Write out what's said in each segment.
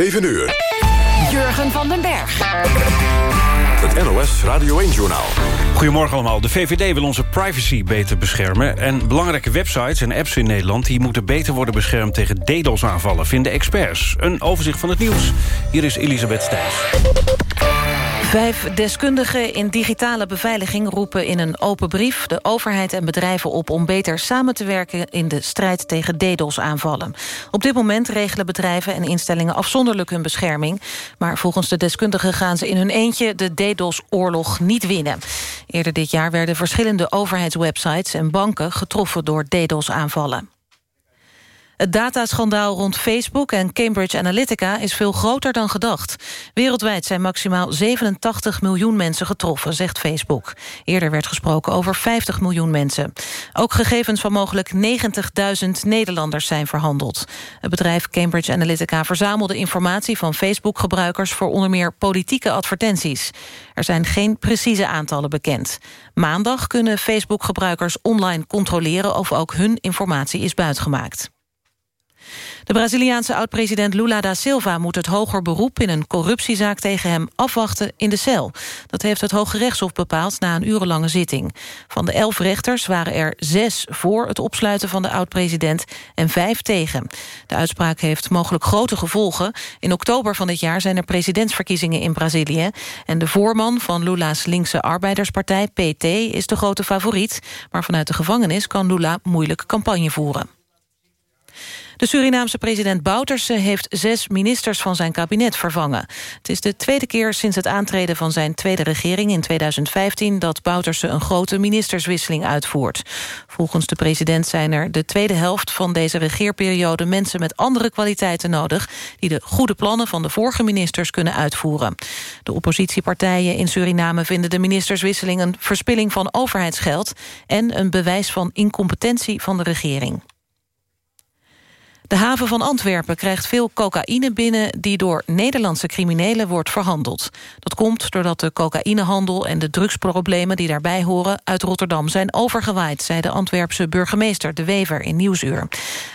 7 uur. Jurgen van den Berg. Het NOS Radio 1-journaal. Goedemorgen allemaal. De VVD wil onze privacy beter beschermen. En belangrijke websites en apps in Nederland... die moeten beter worden beschermd tegen DDoS-aanvallen... vinden experts. Een overzicht van het nieuws. Hier is Elisabeth Stijns. Vijf deskundigen in digitale beveiliging roepen in een open brief... de overheid en bedrijven op om beter samen te werken... in de strijd tegen DDoS-aanvallen. Op dit moment regelen bedrijven en instellingen afzonderlijk hun bescherming. Maar volgens de deskundigen gaan ze in hun eentje... de DDoS-oorlog niet winnen. Eerder dit jaar werden verschillende overheidswebsites en banken... getroffen door DDoS-aanvallen. Het dataschandaal rond Facebook en Cambridge Analytica is veel groter dan gedacht. Wereldwijd zijn maximaal 87 miljoen mensen getroffen, zegt Facebook. Eerder werd gesproken over 50 miljoen mensen. Ook gegevens van mogelijk 90.000 Nederlanders zijn verhandeld. Het bedrijf Cambridge Analytica verzamelde informatie van Facebook-gebruikers... voor onder meer politieke advertenties. Er zijn geen precieze aantallen bekend. Maandag kunnen Facebook-gebruikers online controleren... of ook hun informatie is buitgemaakt. De Braziliaanse oud-president Lula da Silva moet het hoger beroep... in een corruptiezaak tegen hem afwachten in de cel. Dat heeft het Hoge Rechtshof bepaald na een urenlange zitting. Van de elf rechters waren er zes voor het opsluiten van de oud-president... en vijf tegen. De uitspraak heeft mogelijk grote gevolgen. In oktober van dit jaar zijn er presidentsverkiezingen in Brazilië... en de voorman van Lula's linkse arbeiderspartij, PT, is de grote favoriet... maar vanuit de gevangenis kan Lula moeilijk campagne voeren. De Surinaamse president Bouterse heeft zes ministers van zijn kabinet vervangen. Het is de tweede keer sinds het aantreden van zijn tweede regering in 2015... dat Bouterse een grote ministerswisseling uitvoert. Volgens de president zijn er de tweede helft van deze regeerperiode... mensen met andere kwaliteiten nodig... die de goede plannen van de vorige ministers kunnen uitvoeren. De oppositiepartijen in Suriname vinden de ministerswisseling... een verspilling van overheidsgeld... en een bewijs van incompetentie van de regering. De haven van Antwerpen krijgt veel cocaïne binnen... die door Nederlandse criminelen wordt verhandeld. Dat komt doordat de cocaïnehandel en de drugsproblemen... die daarbij horen uit Rotterdam zijn overgewaaid... zei de Antwerpse burgemeester De Wever in Nieuwsuur.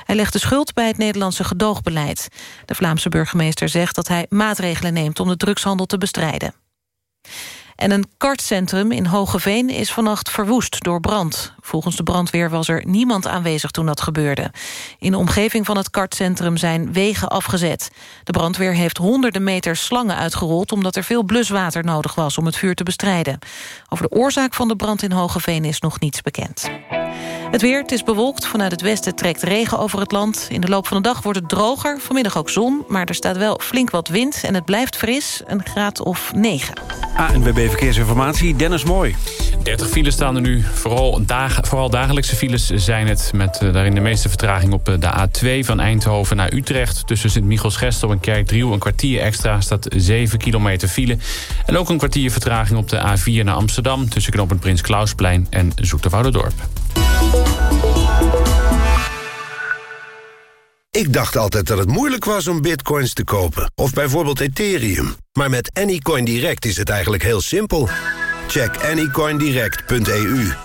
Hij legt de schuld bij het Nederlandse gedoogbeleid. De Vlaamse burgemeester zegt dat hij maatregelen neemt... om de drugshandel te bestrijden. En een kartcentrum in Hogeveen is vannacht verwoest door brand. Volgens de brandweer was er niemand aanwezig toen dat gebeurde. In de omgeving van het kartcentrum zijn wegen afgezet. De brandweer heeft honderden meters slangen uitgerold... omdat er veel bluswater nodig was om het vuur te bestrijden. Over de oorzaak van de brand in Hogeveen is nog niets bekend. Het weer, het is bewolkt. Vanuit het westen trekt regen over het land. In de loop van de dag wordt het droger, vanmiddag ook zon... maar er staat wel flink wat wind en het blijft fris, een graad of 9. ANWB Verkeersinformatie, Dennis Mooi. 30 files staan er nu. Vooral, dag, vooral dagelijkse files zijn het... met uh, daarin de meeste vertraging op uh, de A2 van Eindhoven naar Utrecht. Tussen Sint-Michels-Gestel en Kerkdriel een kwartier extra... staat 7 kilometer file. En ook een kwartier vertraging op de A4 naar Amsterdam... tussen knooppunt Prins Klausplein en Zoeterwouderdorp. Ik dacht altijd dat het moeilijk was om bitcoins te kopen. Of bijvoorbeeld Ethereum. Maar met Anycoin Direct is het eigenlijk heel simpel. Check anycoindirect.eu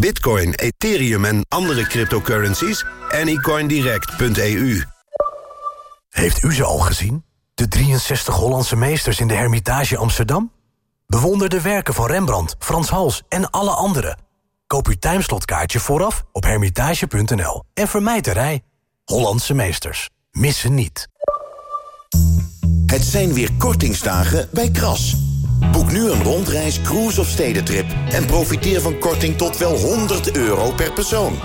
Bitcoin, Ethereum en andere cryptocurrencies? Anycoindirect.eu Heeft u ze al gezien? De 63 Hollandse meesters in de Hermitage Amsterdam? Bewonder de werken van Rembrandt, Frans Hals en alle anderen. Koop uw timeslotkaartje vooraf op hermitage.nl en vermijd de rij. Hollandse meesters. Missen niet. Het zijn weer kortingsdagen bij Kras. Boek nu een rondreis, cruise of stedentrip... en profiteer van korting tot wel 100 euro per persoon.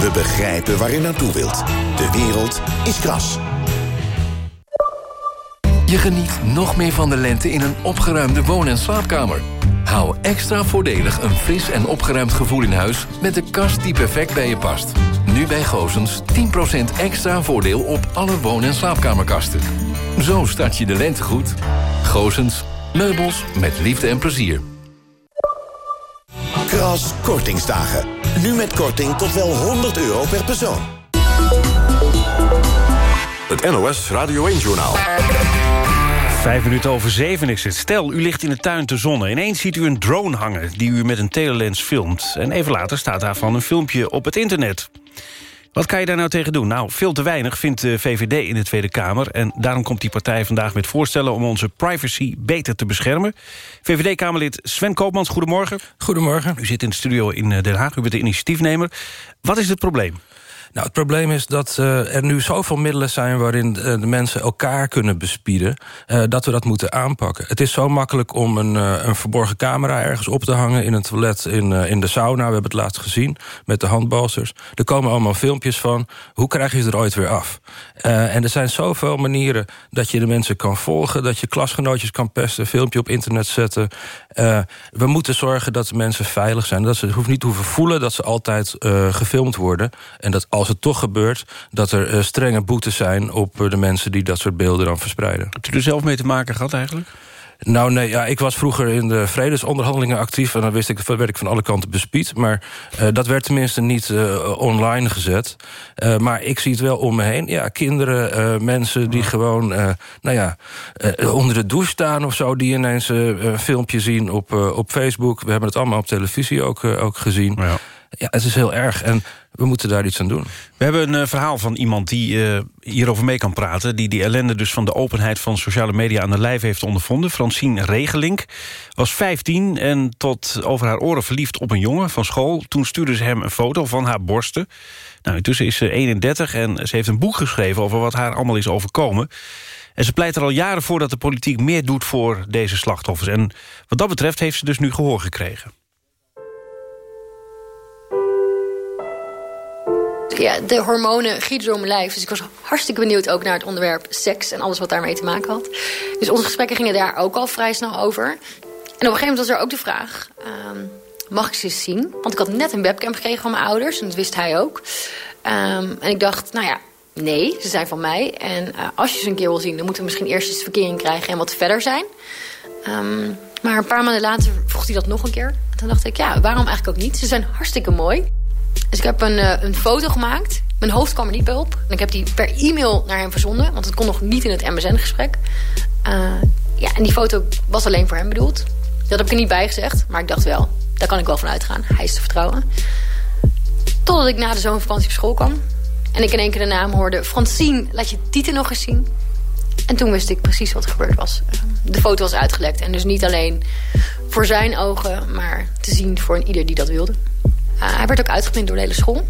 We begrijpen waar u naartoe wilt. De wereld is Kras. Je geniet nog meer van de lente in een opgeruimde woon- en slaapkamer. Hou extra voordelig een fris en opgeruimd gevoel in huis... met de kast die perfect bij je past. Nu bij Gozens 10% extra voordeel op alle woon- en slaapkamerkasten. Zo start je de lente goed. Gozens, Meubels met liefde en plezier. Kras Kortingsdagen. Nu met korting tot wel 100 euro per persoon. Het NOS Radio 1-journaal. Vijf minuten over zeven is het. Stel, u ligt in de tuin te zonnen. Ineens ziet u een drone hangen die u met een telelens filmt. En even later staat daarvan een filmpje op het internet. Wat kan je daar nou tegen doen? Nou, veel te weinig vindt de VVD in de Tweede Kamer. En daarom komt die partij vandaag met voorstellen... om onze privacy beter te beschermen. VVD-Kamerlid Sven Koopmans, goedemorgen. Goedemorgen. U zit in de studio in eh, Den Haag, u bent de initiatiefnemer. Wat is het probleem? Nou, het probleem is dat uh, er nu zoveel middelen zijn... waarin uh, de mensen elkaar kunnen bespieden... Uh, dat we dat moeten aanpakken. Het is zo makkelijk om een, een verborgen camera ergens op te hangen... in een toilet in, in de sauna. We hebben het laatst gezien met de handbalsters. Er komen allemaal filmpjes van. Hoe krijg je ze er ooit weer af? en er zijn zoveel manieren dat je de mensen kan volgen... dat je klasgenootjes kan pesten, filmpje op internet zetten. we moeten zorgen dat de mensen veilig zijn. Dat ze hoeft niet hoeven voelen dat ze altijd gefilmd worden. En dat als het toch gebeurt... dat er uh, strenge boetes zijn op uh, de mensen die dat soort beelden dan verspreiden. Hebt u er zelf mee te maken gehad eigenlijk? Nou nee, ja, ik was vroeger in de vredesonderhandelingen actief... en dan wist ik, werd ik van alle kanten bespied. Maar uh, dat werd tenminste niet uh, online gezet. Uh, maar ik zie het wel om me heen. Ja, kinderen, mensen die gewoon nou ja, onder de douche staan of zo... die ineens een filmpje zien op, op Facebook. We hebben het allemaal op televisie ook, ook gezien. Ja. Ja, het is heel erg en we moeten daar iets aan doen. We hebben een uh, verhaal van iemand die uh, hierover mee kan praten... die die ellende dus van de openheid van sociale media aan de lijf heeft ondervonden. Francine Regelink was 15 en tot over haar oren verliefd op een jongen van school. Toen stuurde ze hem een foto van haar borsten. Nou, intussen is ze 31 en ze heeft een boek geschreven... over wat haar allemaal is overkomen. En ze pleit er al jaren voor dat de politiek meer doet voor deze slachtoffers. En wat dat betreft heeft ze dus nu gehoor gekregen. Ja, de hormonen gieten door mijn lijf. Dus ik was hartstikke benieuwd ook naar het onderwerp seks... en alles wat daarmee te maken had. Dus onze gesprekken gingen daar ook al vrij snel over. En op een gegeven moment was er ook de vraag... Um, mag ik ze eens zien? Want ik had net een webcam gekregen van mijn ouders. En dat wist hij ook. Um, en ik dacht, nou ja, nee, ze zijn van mij. En uh, als je ze een keer wil zien... dan moeten we misschien eerst eens verkering krijgen en wat verder zijn. Um, maar een paar maanden later vroeg hij dat nog een keer. En toen dacht ik, ja, waarom eigenlijk ook niet? Ze zijn hartstikke mooi. Dus ik heb een, uh, een foto gemaakt. Mijn hoofd kwam er niet bij op. En ik heb die per e-mail naar hem verzonden. Want het kon nog niet in het MSN-gesprek. Uh, ja, en die foto was alleen voor hem bedoeld. Dat heb ik er niet bij gezegd. Maar ik dacht wel, daar kan ik wel van uitgaan. Hij is te vertrouwen. Totdat ik na de zomervakantie op school kwam. En ik in één keer de naam hoorde... Francine, laat je titel nog eens zien. En toen wist ik precies wat er gebeurd was. De foto was uitgelekt. En dus niet alleen voor zijn ogen... maar te zien voor een ieder die dat wilde. Uh, hij werd ook uitgeprint door de hele school.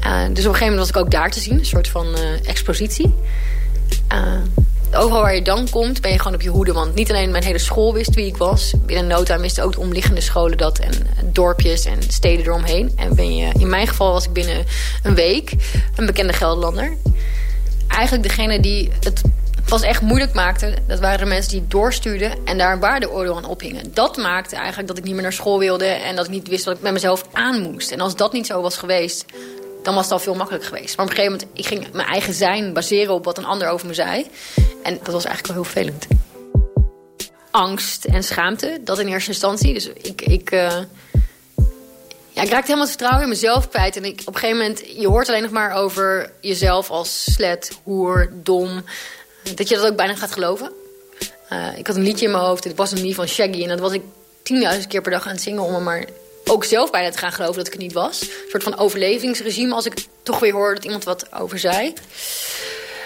Uh, dus op een gegeven moment was ik ook daar te zien. Een soort van uh, expositie. overal waar je dan komt ben je gewoon op je hoede. Want niet alleen mijn hele school wist wie ik was. Binnen nota wisten ook de omliggende scholen dat. En dorpjes en steden eromheen. En ben je, in mijn geval was ik binnen een week een bekende Gelderlander. Eigenlijk degene die het was echt moeilijk maakte... dat waren de mensen die doorstuurden en daar een waardeoordeel aan ophingen. Dat maakte eigenlijk dat ik niet meer naar school wilde... en dat ik niet wist wat ik met mezelf aan moest. En als dat niet zo was geweest, dan was het al veel makkelijker geweest. Maar op een gegeven moment, ik ging mijn eigen zijn baseren op wat een ander over me zei. En dat was eigenlijk wel heel vervelend. Angst en schaamte, dat in eerste instantie. Dus ik... ik uh, ja, ik raakte helemaal het vertrouwen in mezelf kwijt. En ik, op een gegeven moment, je hoort alleen nog maar over jezelf als slet, hoer, dom dat je dat ook bijna gaat geloven. Uh, ik had een liedje in mijn hoofd, het was een lied van Shaggy... en dat was ik tienduizend keer per dag aan het zingen... om me maar ook zelf bijna te gaan geloven dat ik het niet was. Een soort van overlevingsregime als ik toch weer hoorde dat iemand wat over zei.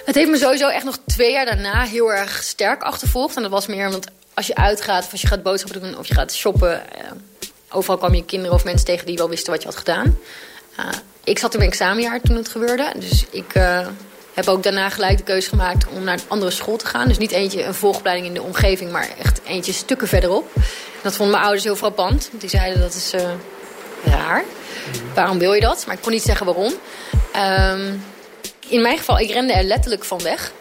Het heeft me sowieso echt nog twee jaar daarna heel erg sterk achtervolgd. En dat was meer omdat als je uitgaat of als je gaat boodschappen doen... of je gaat shoppen, uh, overal kwam je kinderen of mensen tegen... die wel wisten wat je had gedaan. Uh, ik zat in mijn examenjaar toen het gebeurde. Dus ik heb ook daarna gelijk de keuze gemaakt om naar een andere school te gaan. Dus niet eentje een volgopleiding in de omgeving, maar echt eentje stukken verderop. dat vonden mijn ouders heel frappant. Die zeiden dat is uh, raar. Waarom wil je dat? Maar ik kon niet zeggen waarom. Um, in mijn geval, ik rende er letterlijk van weg.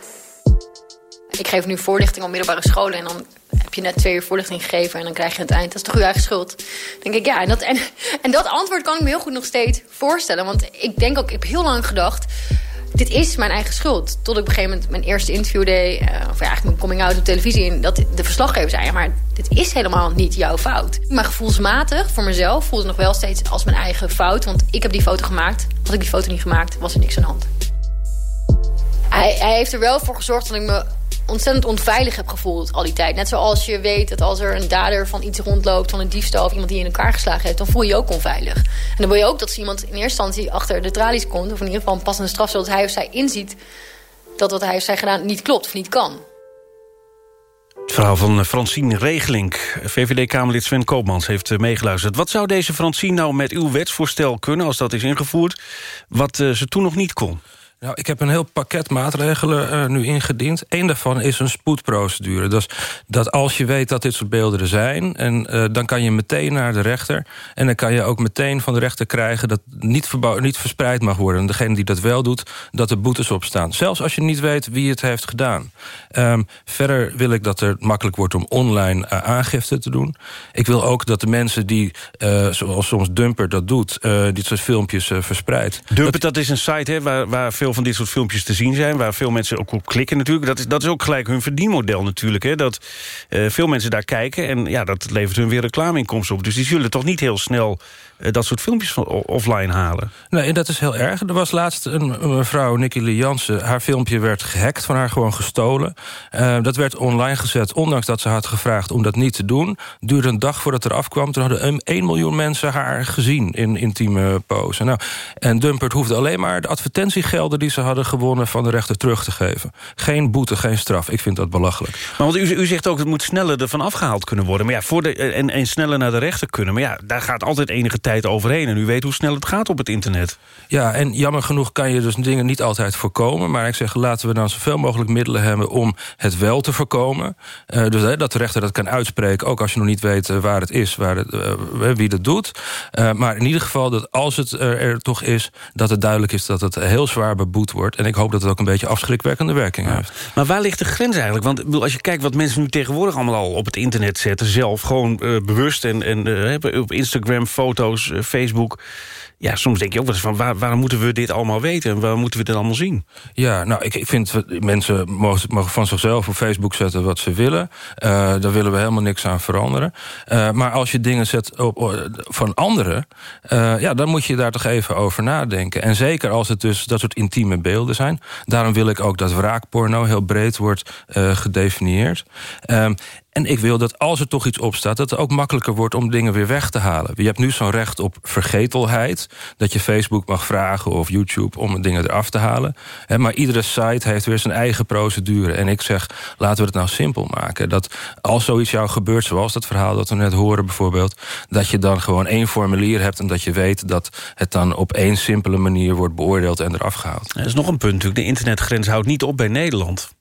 Ik geef nu voorlichting op middelbare scholen en dan heb je net twee uur voorlichting gegeven en dan krijg je het eind. Dat is toch uw eigen schuld? Denk ik, ja, en dat, en dat antwoord kan ik me heel goed nog steeds voorstellen. Want ik denk ook, ik heb heel lang gedacht dit is mijn eigen schuld. Tot ik op een gegeven moment mijn eerste interview deed... Uh, of eigenlijk mijn coming-out op televisie... en dat de verslaggever zei... Ja, maar dit is helemaal niet jouw fout. Maar gevoelsmatig, voor mezelf, voelde het nog wel steeds als mijn eigen fout. Want ik heb die foto gemaakt. Had ik die foto niet gemaakt, was er niks aan de hand. Hij, hij heeft er wel voor gezorgd dat ik me ontzettend onveilig heb gevoeld al die tijd. Net zoals je weet dat als er een dader van iets rondloopt... van een diefstal of iemand die in elkaar geslagen heeft... dan voel je je ook onveilig. En dan wil je ook dat iemand in eerste instantie achter de tralies komt... of in ieder geval een passende straf, zodat hij of zij inziet... dat wat hij of zij gedaan niet klopt of niet kan. Het verhaal van Francine Regelink. VVD-Kamerlid Sven Koopmans heeft eh, meegeluisterd. Wat zou deze Francine nou met uw wetsvoorstel kunnen... als dat is ingevoerd, wat uh, ze toen nog niet kon? Nou, ik heb een heel pakket maatregelen uh, nu ingediend. Eén daarvan is een spoedprocedure. Dus dat als je weet dat dit soort beelden er zijn... En, uh, dan kan je meteen naar de rechter. En dan kan je ook meteen van de rechter krijgen... dat niet, niet verspreid mag worden. En degene die dat wel doet, dat er boetes op staan. Zelfs als je niet weet wie het heeft gedaan. Um, verder wil ik dat er makkelijk wordt om online uh, aangifte te doen. Ik wil ook dat de mensen die, zoals soms Dumper dat doet... dit soort filmpjes verspreidt. Dumper, dat, dat, is een site hè, waar, waar veel van dit soort filmpjes te zien zijn... waar veel mensen ook op klikken natuurlijk. Dat is, dat is ook gelijk hun verdienmodel natuurlijk. Hè? Dat uh, veel mensen daar kijken en ja, dat levert hun weer reclameinkomsten op. Dus die zullen toch niet heel snel uh, dat soort filmpjes offline halen. Nee, dat is heel erg. Er was laatst een mevrouw, Nicky Lee Jansen... haar filmpje werd gehackt, van haar gewoon gestolen. Uh, dat werd online gezet, ondanks dat ze had gevraagd om dat niet te doen. duurde een dag voordat er afkwam. Toen hadden 1 miljoen mensen haar gezien in intieme pose. Nou, en Dumpert hoefde alleen maar de advertentiegelden... die ze hadden gewonnen van de rechter terug te geven. Geen boete, geen straf. Ik vind dat belachelijk. Maar want u, u zegt ook, het moet sneller ervan afgehaald kunnen worden. Maar ja, voor de, en, en sneller naar de rechter kunnen. Maar ja, daar gaat altijd enige tijd overheen. En u weet hoe snel het gaat op het internet. Ja, en jammer genoeg kan je dus dingen niet altijd voorkomen. Maar ik zeg, laten we dan zoveel mogelijk middelen hebben... om het wel te voorkomen. Uh, dus hè, dat de rechter dat kan uitspreken... ook als je nog niet weet uh, waar het is, waar het, uh, wie dat doet. maar in ieder geval dat als het er, er, toch is... dat het duidelijk is dat het heel zwaar beboet wordt. En ik hoop dat het ook een beetje afschrikwekkende werking ja. heeft. Maar waar ligt de grens eigenlijk? Want als je kijkt wat mensen nu tegenwoordig allemaal al op het internet zetten... zelf gewoon bewust en, en op Instagram foto's eh, Facebook ja, soms denk je ook wel eens van... Waar, waarom moeten we dit allemaal weten en waarom moeten we dit allemaal zien? Ja, nou, ik, ik vind mensen mogen, mogen van zichzelf op Facebook zetten wat ze willen. Uh, daar willen we helemaal niks aan veranderen. Uh, maar als je dingen zet op, van anderen... Uh, ja, dan moet je daar toch even over nadenken. En zeker als het dus dat soort intieme beelden zijn. Daarom wil ik ook dat wraakporno heel breed wordt gedefinieerd. Ehm, en ik wil dat als er toch iets opstaat... dat het ook makkelijker wordt om dingen weer weg te halen. Je hebt nu zo'n recht op vergetelheid. Dat je Facebook mag vragen of YouTube om dingen eraf te halen. Maar iedere site heeft weer zijn eigen procedure. En ik zeg, laten we het nou simpel maken. Dat als zoiets jou gebeurt, zoals dat verhaal dat we net horen bijvoorbeeld... dat je dan gewoon één formulier hebt... en dat je weet dat het dan op één simpele manier wordt beoordeeld en eraf gehaald. Er is nog een punt natuurlijk. De internetgrens houdt niet op bij Nederland.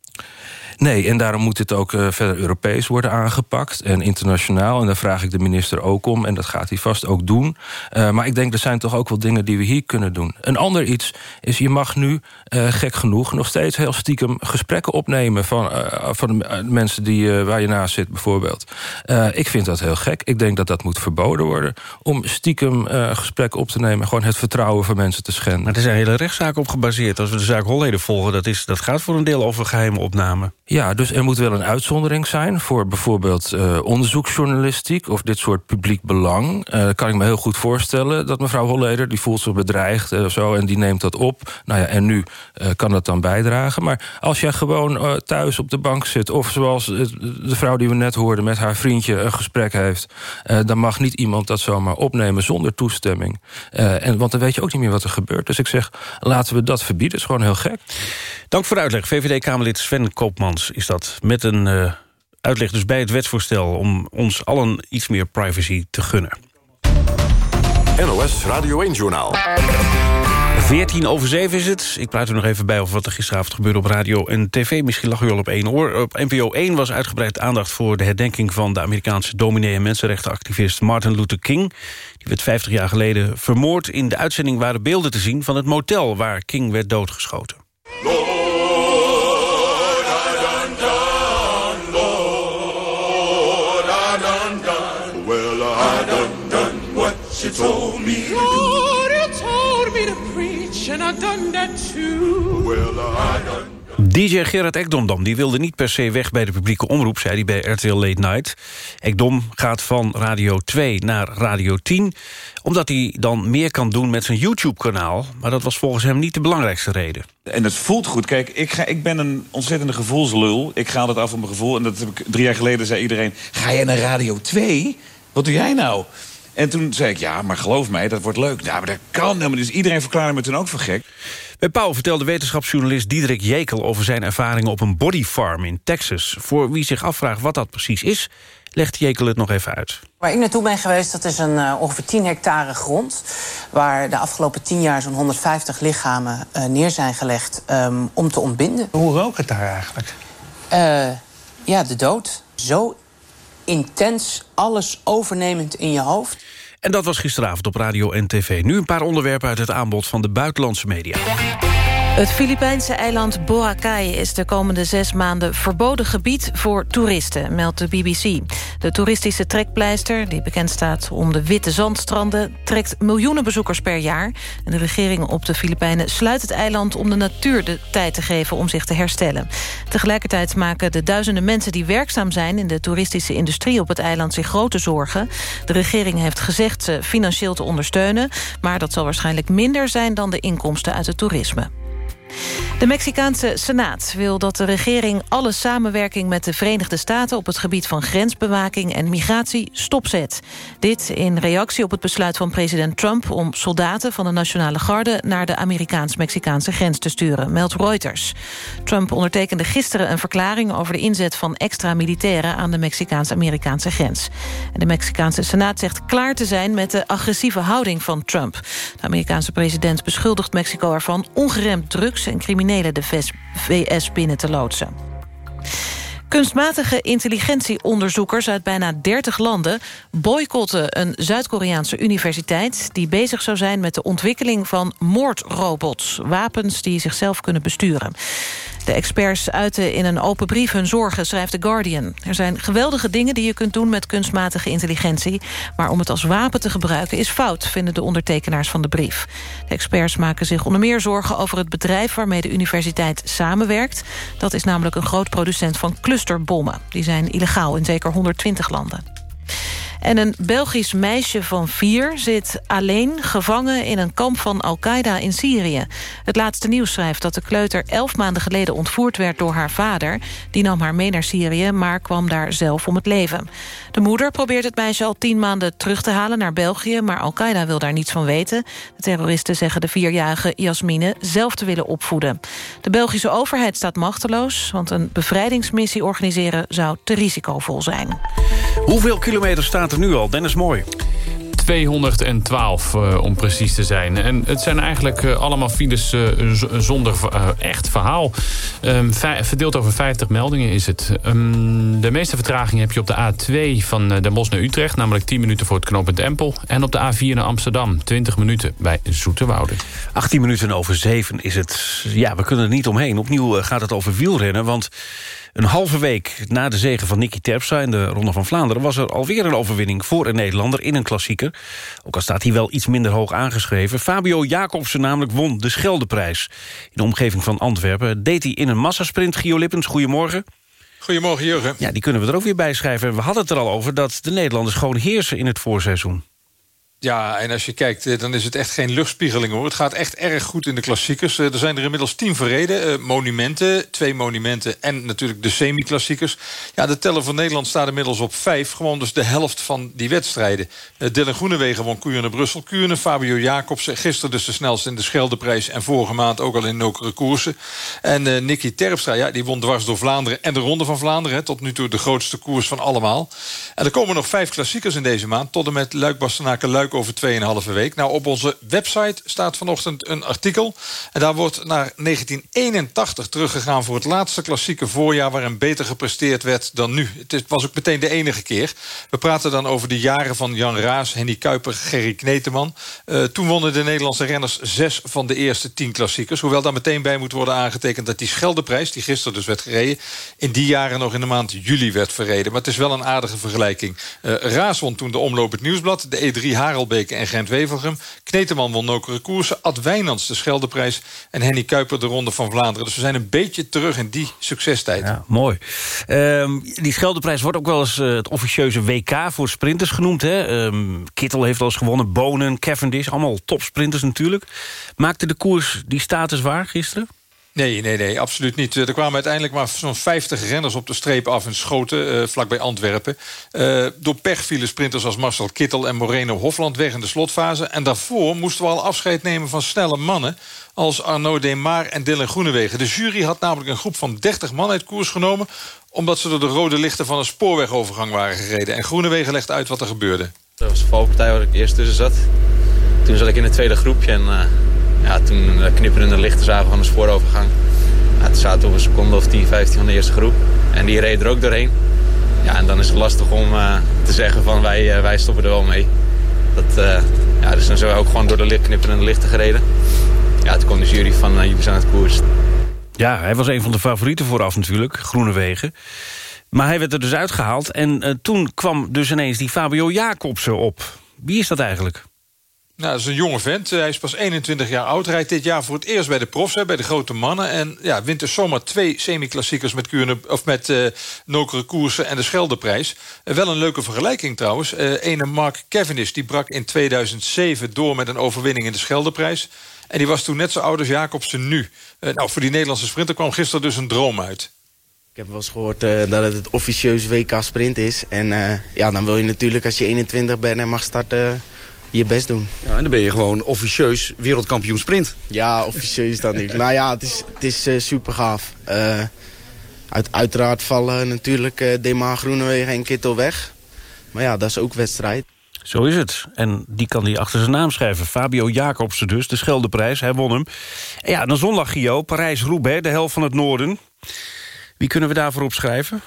Nee, en daarom moet het ook uh, verder Europees worden aangepakt en internationaal. En daar vraag ik de minister ook om en dat gaat hij vast ook doen. Uh, maar ik denk, er zijn toch ook wel dingen die we hier kunnen doen. Een ander iets is, je mag nu, uh, gek genoeg... nog steeds heel stiekem gesprekken opnemen... van, van mensen die, waar je naast zit, bijvoorbeeld. ik vind dat heel gek. Ik denk dat dat moet verboden worden... om stiekem gesprekken op te nemen... gewoon het vertrouwen van mensen te schenden. Maar er zijn hele rechtszaken op gebaseerd. Als we de zaak Holleden volgen, dat, is, dat gaat voor een deel over geheime opname. Ja, dus er moet wel een uitzondering zijn... voor bijvoorbeeld uh, onderzoeksjournalistiek of dit soort publiek belang. Uh, kan ik me heel goed voorstellen dat mevrouw Holleder... die voelt zich bedreigd uh, zo, en die neemt dat op. Nou ja, en nu kan dat dan bijdragen. Maar als jij gewoon thuis op de bank zit... of zoals de vrouw die we net hoorden met haar vriendje een gesprek heeft... dan mag niet iemand dat zomaar opnemen zonder toestemming. en, want dan weet je ook niet meer wat er gebeurt. Dus ik zeg, laten we dat verbieden. Dat is gewoon heel gek. Dank voor de uitleg, VVD-Kamerlid Sven Koopman is dat. Met een uh, uitleg dus bij het wetsvoorstel... om ons allen iets meer privacy te gunnen. NOS Radio 1-journaal. 14 over 7 is het. Ik praat er nog even bij over wat er gisteravond gebeurde op radio en tv. Misschien lag u al op één oor. Op NPO 1 was uitgebreid aandacht voor de herdenking... van de Amerikaanse dominee en mensenrechtenactivist Martin Luther King. Die werd 50 jaar geleden vermoord. In de uitzending waren beelden te zien van het motel... waar King werd doodgeschoten. DJ Gerard Ekdom die wilde niet per se weg bij de publieke omroep... zei hij bij RTL Late Night. Ekdom gaat van Radio 2 naar Radio 10... omdat hij dan meer kan doen met zijn YouTube-kanaal. Maar dat was volgens hem niet de belangrijkste reden. En het voelt goed. Kijk, ik, ga, ik ben een ontzettende gevoelslul. Ik ga het af op mijn gevoel. En dat heb ik drie jaar geleden zei iedereen... ga jij naar Radio 2? Wat doe jij nou? En toen zei ik, ja, maar geloof mij, dat wordt leuk. Nou, maar dat kan helemaal Dus iedereen verklaarde me toen ook voor gek. Bij Pauw vertelde wetenschapsjournalist Diederik Jekel... over zijn ervaringen op een bodyfarm in Texas. Voor wie zich afvraagt wat dat precies is, legt Jekel het nog even uit. Waar ik naartoe ben geweest, dat is een uh, ongeveer 10 hectare grond... waar de afgelopen 10 jaar zo'n 150 lichamen uh, neer zijn gelegd um, om te ontbinden. Hoe rook het daar eigenlijk? Uh, ja, de dood. Zo intens, alles overnemend in je hoofd. En dat was gisteravond op radio en tv. Nu een paar onderwerpen uit het aanbod van de buitenlandse media. Het Filipijnse eiland Boracay is de komende zes maanden verboden gebied voor toeristen, meldt de BBC. De toeristische trekpleister, die bekend staat om de witte zandstranden, trekt miljoenen bezoekers per jaar. En de regering op de Filipijnen sluit het eiland om de natuur de tijd te geven om zich te herstellen. Tegelijkertijd maken de duizenden mensen die werkzaam zijn in de toeristische industrie op het eiland zich grote zorgen. De regering heeft gezegd ze financieel te ondersteunen, maar dat zal waarschijnlijk minder zijn dan de inkomsten uit het toerisme. De Mexicaanse Senaat wil dat de regering alle samenwerking met de Verenigde Staten op het gebied van grensbewaking en migratie stopzet. Dit in reactie op het besluit van president Trump om soldaten van de Nationale Garde naar de Amerikaans-Mexicaanse grens te sturen, meldt Reuters. Trump ondertekende gisteren een verklaring over de inzet van extra militairen aan de Mexicaans-Amerikaanse grens. En de Mexicaanse Senaat zegt klaar te zijn met de agressieve houding van Trump. De Amerikaanse president beschuldigt Mexico ervan ongeremd en criminelen de VS binnen te loodsen. Kunstmatige intelligentieonderzoekers uit bijna 30 landen... boycotten een Zuid-Koreaanse universiteit... die bezig zou zijn met de ontwikkeling van moordrobots. Wapens die zichzelf kunnen besturen. De experts uiten in een open brief hun zorgen, schrijft The Guardian. Er zijn geweldige dingen die je kunt doen met kunstmatige intelligentie... maar om het als wapen te gebruiken is fout, vinden de ondertekenaars van de brief. De experts maken zich onder meer zorgen over het bedrijf... waarmee de universiteit samenwerkt. Dat is namelijk een groot producent van clusterbommen. Die zijn illegaal in zeker 120 landen. En een Belgisch meisje van vier zit alleen gevangen... in een kamp van Al-Qaeda in Syrië. Het laatste nieuws schrijft dat de kleuter elf maanden geleden ontvoerd werd door haar vader. Die nam haar mee naar Syrië, maar kwam daar zelf om het leven. De moeder probeert het meisje al tien maanden terug te halen naar België... maar Al-Qaeda wil daar niets van weten. De terroristen zeggen de vierjarige Jasmine zelf te willen opvoeden. De Belgische overheid staat machteloos... want een bevrijdingsmissie organiseren zou te risicovol zijn. Hoeveel kilometer staat er nu al? Dennis Mooi. 212 uh, om precies te zijn. En het zijn eigenlijk uh, allemaal files uh, zonder echt verhaal. Um, verdeeld over 50 meldingen is het. Um, de meeste vertraging heb je op de A2 van Den Bosch naar Utrecht... namelijk 10 minuten voor het knooppunt Empel. En op de A4 naar Amsterdam, 20 minuten bij Zoeterwoude. 18 minuten over 7 is het. Ja, we kunnen er niet omheen. Opnieuw gaat het over wielrennen, want... Een halve week na de zege van Nicky Terpstra in de Ronde van Vlaanderen... was er alweer een overwinning voor een Nederlander in een klassieker. Ook al staat hij wel iets minder hoog aangeschreven. Fabio Jacobsen namelijk won de Scheldeprijs. In de omgeving van Antwerpen deed hij in een massasprint. Gio Lippens, goedemorgen. Goedemorgen, Jurgen. Ja, die kunnen we er ook weer bij schrijven. We hadden het er al over dat de Nederlanders gewoon heersen in het voorseizoen. Ja, en als je kijkt, eh, dan is het echt geen luchtspiegeling hoor. Het gaat echt erg goed in de klassiekers. Eh, er zijn er inmiddels tien verreden. Uh, monumenten, twee monumenten en natuurlijk de semi-klassiekers. Ja, de teller van Nederland staat inmiddels op vijf. Gewoon dus de helft van die wedstrijden. Dylan Groenewegen won Kuurne Brussel. Kuurne, Fabio Jacobsen. Gisteren dus de snelste in de Scheldeprijs. En vorige maand ook al in nokere koersen. En Nicky Terpstra, ja, die won dwars door Vlaanderen en de Ronde van Vlaanderen. Tot nu toe de grootste koers van allemaal. En er komen nog vijf klassiekers in deze maand. Tot en met Luik-Bastenaken-Luik over 2,5 week. Nou, op onze website staat vanochtend een artikel. En daar wordt naar 1981 teruggegaan voor het laatste klassieke voorjaar... waarin beter gepresteerd werd dan nu. Het was ook meteen de enige keer. We praten dan over de jaren van Jan Raas, Henny Kuiper, Gerry Kneteman. Uh, toen wonnen de Nederlandse renners zes van de eerste tien klassiekers. Hoewel daar meteen bij moet worden aangetekend dat die Scheldeprijs... die gisteren dus werd gereden, in die jaren nog in de maand juli werd verreden. Maar het is wel een aardige vergelijking. Uh, Raas won toen de omloop het Nieuwsblad, de E3 Haren En Gent-Wevelgem. Kneteman won Nokere Koersen. Ad Wijnands de Scheldeprijs. En Henny Kuiper de Ronde van Vlaanderen. Dus we zijn een beetje terug in die succestijd. Ja, mooi. Ehm, die Scheldeprijs wordt ook wel eens eh, het officieuze WK voor sprinters genoemd. Hè? Um, Kittel heeft eens gewonnen, Bonen, Cavendish. Allemaal topsprinters natuurlijk. Maakte de koers die status waar gisteren? Nee, nee, nee, absoluut niet. Er kwamen uiteindelijk maar zo'n 50 renners op de streep af in Schoten, uh, vlakbij Antwerpen. Uh, door pech vielen sprinters als Marcel Kittel en Moreno Hofland weg in de slotfase. En daarvoor moesten we al afscheid nemen van snelle mannen als Arnaud Demar en Dylan Groenewegen. De jury had namelijk een groep van 30 man uit koers genomen... omdat ze door de rode lichten van een spoorwegovergang waren gereden. En Groenewegen legde uit wat er gebeurde. Dat was de valpartij waar ik eerst tussen zat. Toen zat ik in het tweede groepje en... ja, toen de knipperende lichten zagen van de spoorovergang. Ja, toen zaten we een seconde of 10, 15 van de eerste groep. En die reed er ook doorheen. Ja, en dan is het lastig om uh, te zeggen van wij, uh, wij stoppen er wel mee. Dat, ja, dus dan zijn we ook gewoon door de knipperende lichten gereden. Ja, toen kwam de jury van jullie zijn het koers. Ja, hij was een van de favorieten vooraf natuurlijk, Groenewegen. Maar hij werd er dus uitgehaald. En toen kwam dus ineens die Fabio Jacobsen op. Wie is dat eigenlijk? Nou, dat is een jonge vent. Hij is pas 21 jaar oud. Rijdt dit jaar voor het eerst bij de profs, hè, bij de grote mannen. En ja, wint dus zomaar twee semi-klassiekers met, Kuurne, of met uh, Nokere Koersen en de Scheldeprijs. Uh, wel een leuke vergelijking trouwens. Uh, ene Mark Cavendish die brak in 2007 door met een overwinning in de Scheldeprijs. En die was toen net zo oud als Jacobsen nu. nou, voor die Nederlandse sprinter kwam gisteren dus een droom uit. Ik heb wel eens gehoord dat het het officieuze WK sprint is. En ja, dan wil je natuurlijk als je 21 bent en mag starten je best doen. Ja, en dan ben je gewoon officieus wereldkampioen sprint. Ja, officieus dan niet. nou ja, het is, het is uh, super gaaf. Uh, uit, uiteraard vallen natuurlijk uh, Dema Groenewegen en Kittel weg. Maar ja, dat is ook wedstrijd. Zo is het. En die kan hij achter zijn naam schrijven. Fabio Jacobsen dus, de Scheldeprijs. Hij won hem. En ja, dan zondag, Gio, Parijs-Roubaix, de helft van het noorden. Wie kunnen we daarvoor opschrijven?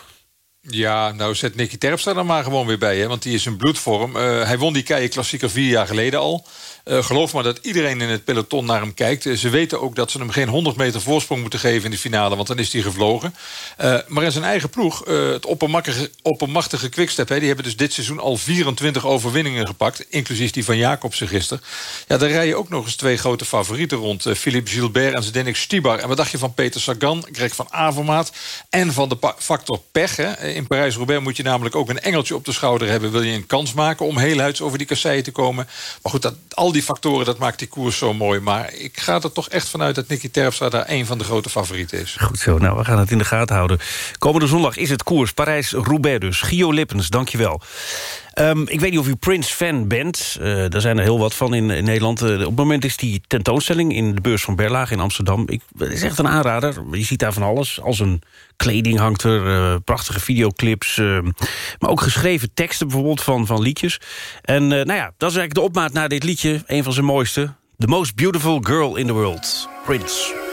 Ja, nou zet Nicky Terpstra er maar gewoon weer bij. Hè, want die is in bloedvorm. Uh, hij won die Keien Klassieker vier jaar geleden al. Uh, geloof maar dat iedereen in het peloton naar hem kijkt. Uh, ze weten ook dat ze hem geen 100 meter voorsprong moeten geven in de finale. Want dan is hij gevlogen. Uh, maar in zijn eigen ploeg, het oppermachtige, oppermachtige Quickstep... Hè, die hebben dus dit seizoen al 24 overwinningen gepakt. Inclusief die van Jacobsen gisteren. Ja, daar rijden ook nog eens twee grote favorieten rond. Philippe Gilbert en Zdenek Stibar. En wat dacht je van Peter Sagan, Greg van Avermaat... en van de factor pech. In Parijs-Roubaix moet je namelijk ook een engeltje op de schouder hebben... wil je een kans maken om heel huids over die kasseien te komen. Maar goed, dat, al die factoren, dat maakt die koers zo mooi. Maar ik ga er toch echt vanuit dat Nicky Terpstra daar een van de grote favorieten is. Goed zo, nou, we gaan het in de gaten houden. Komende zondag is het koers Parijs-Roubaix dus. Gio Lippens, dankjewel. Um, ik weet niet of u Prince-fan bent. Uh, daar zijn er heel wat van in, Nederland. Uh, op het moment is die tentoonstelling in de beurs van Berlage in Amsterdam. Ik, het is echt een aanrader. Je ziet daar van alles. Als een kleding hangt er, uh, prachtige videoclips. maar ook geschreven teksten bijvoorbeeld van, van liedjes. En nou ja, dat is eigenlijk de opmaat naar dit liedje. Een van zijn mooiste. The Most Beautiful Girl in the World. Prince.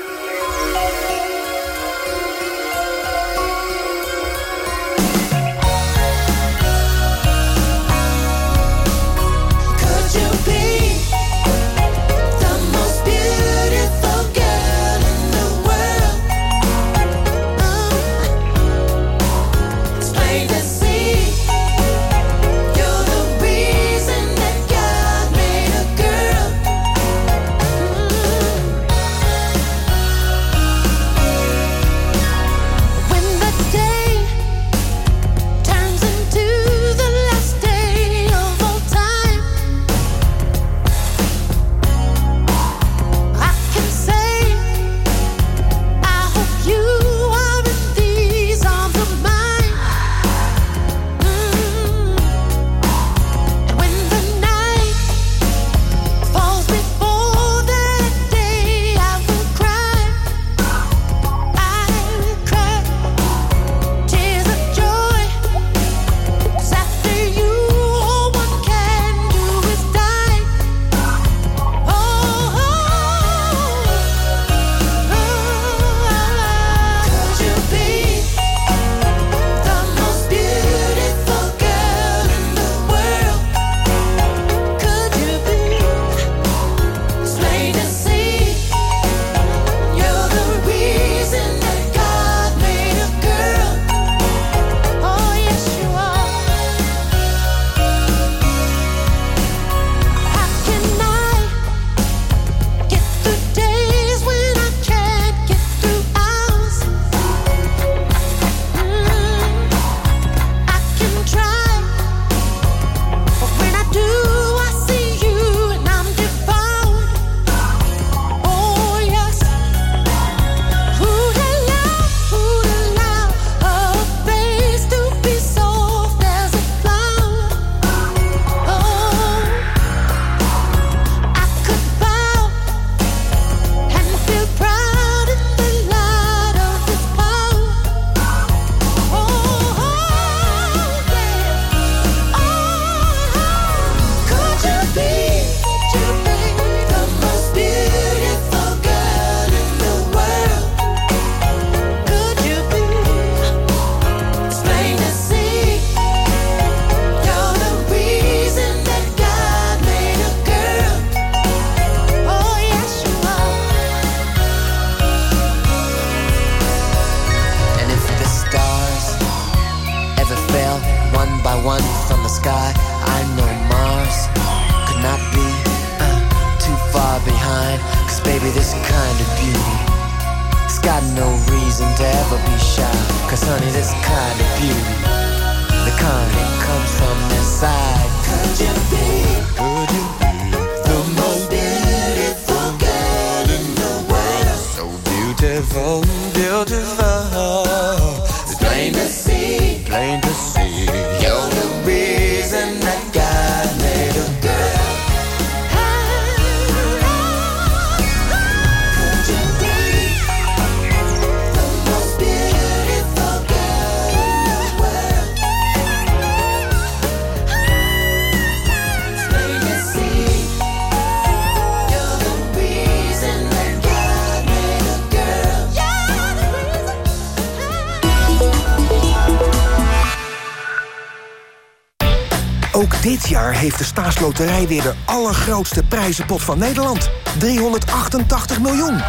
Staatsloterij weer de allergrootste prijzenpot van Nederland. 388 miljoen.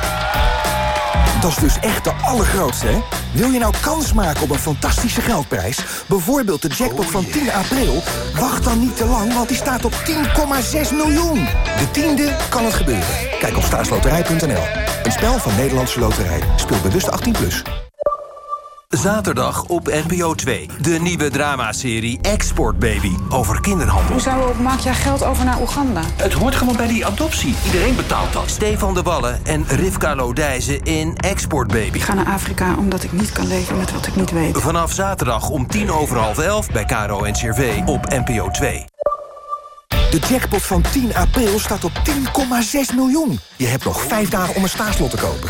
Dat is dus echt de allergrootste, hè? Wil je nou kans maken op een fantastische geldprijs? Bijvoorbeeld de jackpot van 10 april? Wacht dan niet te lang, want die staat op 10,6 miljoen. De tiende kan het gebeuren. Kijk op staatsloterij.nl. Een spel van Nederlandse Loterij. Speel bewust 18+. Plus. Zaterdag op NPO 2. De nieuwe dramaserie Export Baby over kinderhandel. Hoezo maak jij geld over naar Oeganda? Het hoort gewoon bij die adoptie. Iedereen betaalt dat. Stefan de Wallen en Rivka Lodijzen in Export Baby. Ik ga naar Afrika omdat ik niet kan leven met wat ik niet weet. Vanaf zaterdag om tien over half elf bij Caro en CRV op NPO 2. De jackpot van 10 april staat op 10,6 miljoen. Je hebt nog vijf dagen om een staatslot te kopen.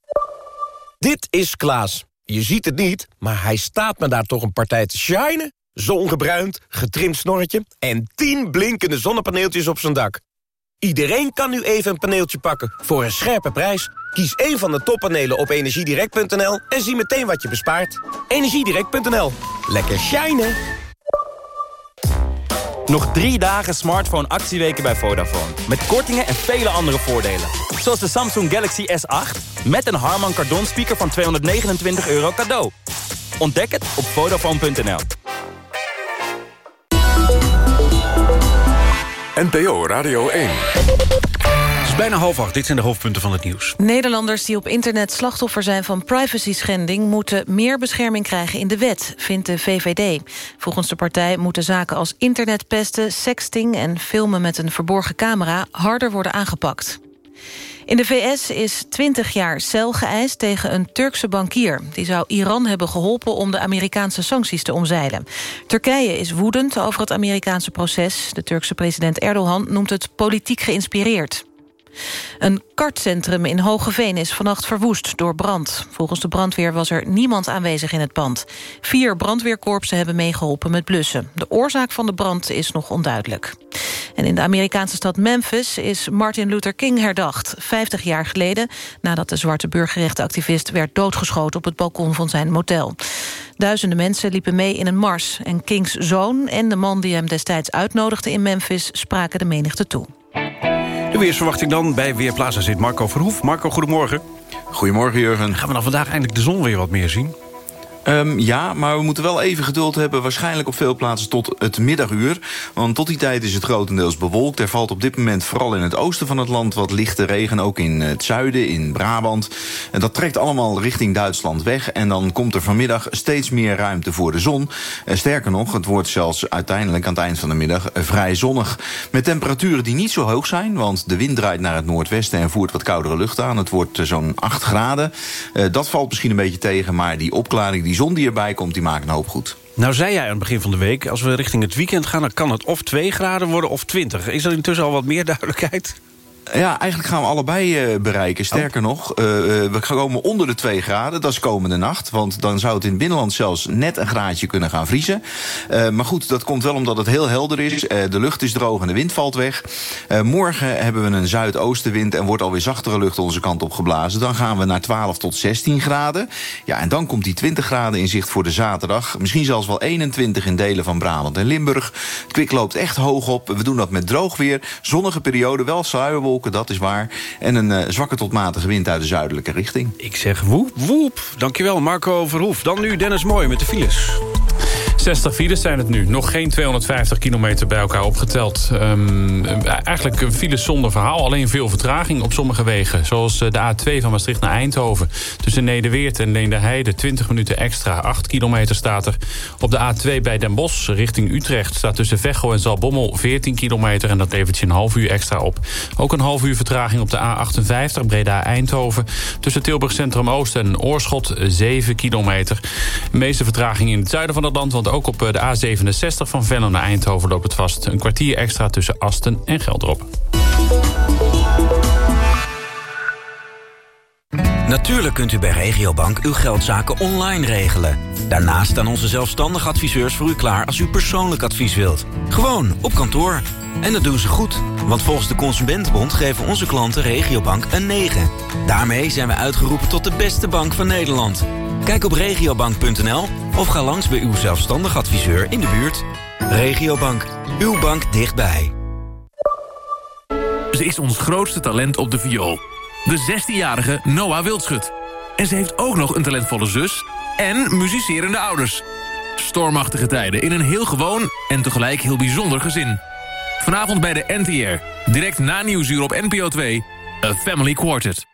Dit is Klaas. Je ziet het niet, maar hij staat me daar toch een partij te shinen. Zongebruind, getrimd snorretje en 10 blinkende zonnepaneeltjes op zijn dak. Iedereen kan nu even een paneeltje pakken voor een scherpe prijs. Kies één van de toppanelen op energiedirect.nl en zie meteen wat je bespaart. Energiedirect.nl. Lekker shinen. Nog drie dagen smartphone actieweken bij Vodafone. Met kortingen en vele andere voordelen. Zoals de Samsung Galaxy S8 met een Harman Kardon speaker van 229 euro cadeau. Ontdek het op Vodafone.nl. NPO Radio 1. Bijna half acht. Dit zijn de hoofdpunten van het nieuws. Nederlanders die op internet slachtoffer zijn van privacy-schending... moeten meer bescherming krijgen in de wet, vindt de VVD. Volgens de partij moeten zaken als internetpesten, sexting... en filmen met een verborgen camera harder worden aangepakt. In de VS is 20 jaar cel geëist tegen een Turkse bankier. Die zou Iran hebben geholpen om de Amerikaanse sancties te omzeilen. Turkije is woedend over het Amerikaanse proces. De Turkse president Erdogan noemt het politiek geïnspireerd. Een kartcentrum in Hogeveen is vannacht verwoest door brand. Volgens de brandweer was er niemand aanwezig in het pand. Vier brandweerkorpsen hebben meegeholpen met blussen. De oorzaak van de brand is nog onduidelijk. En in de Amerikaanse stad Memphis is Martin Luther King herdacht. 50 jaar geleden, nadat de zwarte burgerrechtenactivist... werd doodgeschoten op het balkon van zijn motel. Duizenden mensen liepen mee in een mars. En Kings zoon en de man die hem destijds uitnodigde in Memphis... spraken de menigte toe. De weersverwachting dan bij Weerplaza zit Marco Verhoef. Marco, goedemorgen. Goedemorgen, Jurgen. Gaan we dan vandaag eindelijk de zon weer wat meer zien? Um, ja, maar we moeten wel even geduld hebben... waarschijnlijk op veel plaatsen tot het middaguur. Want tot die tijd is het grotendeels bewolkt. Er valt op dit moment vooral in het oosten van het land... wat lichte regen, ook in het zuiden, in Brabant. En dat trekt allemaal richting Duitsland weg. En dan komt er vanmiddag steeds meer ruimte voor de zon. Uh, sterker nog, het wordt zelfs uiteindelijk aan het eind van de middag... Uh, vrij zonnig. Met temperaturen die niet zo hoog zijn... want de wind draait naar het noordwesten en voert wat koudere lucht aan. Het wordt uh, zo'n 8 graden. dat valt misschien een beetje tegen, maar die opklaring... Die die zon die erbij komt, die maakt een hoop goed. Nou zei jij aan het begin van de week... als we richting het weekend gaan, dan kan het of 2 graden worden of 20. Is er intussen al wat meer duidelijkheid? Ja, eigenlijk gaan we allebei eh, bereiken. Sterker nog, uh, we komen onder de 2 graden. Dat is komende nacht. Want dan zou het in het binnenland zelfs net een graadje kunnen gaan vriezen. Maar goed, dat komt wel omdat het heel helder is. de lucht is droog en de wind valt weg. morgen hebben we een zuidoostenwind en wordt alweer zachtere lucht onze kant op geblazen. Dan gaan we naar 12 tot 16 graden. Ja, en dan komt die 20 graden in zicht voor de zaterdag. Misschien zelfs wel 21 in delen van Brabant en Limburg. Het kwik loopt echt hoog op. We doen dat met droog weer. Zonnige periode, wel sluierwolken, dat is waar. En een uh, zwakke tot matige wind uit de zuidelijke richting. Ik zeg woep, woep. Dankjewel Marco Verhoef. Dan nu Dennis Mooi met de files. 60 files zijn het nu. Nog geen 250 kilometer bij elkaar opgeteld. Um, eigenlijk een file zonder verhaal. Alleen veel vertraging op sommige wegen. Zoals eh, de A2 van Maastricht naar Eindhoven. Tussen Nederweert en Leenderheide 20 minuten extra. 8 kilometer staat er. Op de A2 bij Den Bosch richting Utrecht... staat tussen Veghel en Zalbommel 14 kilometer. En dat levert je een half uur extra op. Ook een half uur vertraging op de A58 Breda-Eindhoven. Tussen Tilburg Centrum Oost en Oorschot 7 kilometer. De meeste vertraging in het zuiden van het land... want ook op eh, de A67 van Venlo naar Eindhoven loopt het vast. Een kwartier extra tussen Asten en Geldrop. Natuurlijk kunt u bij Regiobank uw geldzaken online regelen. Daarnaast staan onze zelfstandige adviseurs voor u klaar als u persoonlijk advies wilt. Gewoon op kantoor. En dat doen ze goed, want volgens de Consumentenbond geven onze klanten Regiobank een 9. Daarmee zijn we uitgeroepen tot de beste bank van Nederland. Kijk op regiobank.nl of ga langs bij uw zelfstandig adviseur in de buurt. Regiobank, uw bank dichtbij. Ze is ons grootste talent op de viool. De 16-jarige Noah Wildschut. En ze heeft ook nog een talentvolle zus en muzicerende ouders. Stormachtige tijden in een heel gewoon en tegelijk heel bijzonder gezin. Vanavond bij de NTR, direct na Nieuwsuur op NPO 2, A Family Quartet.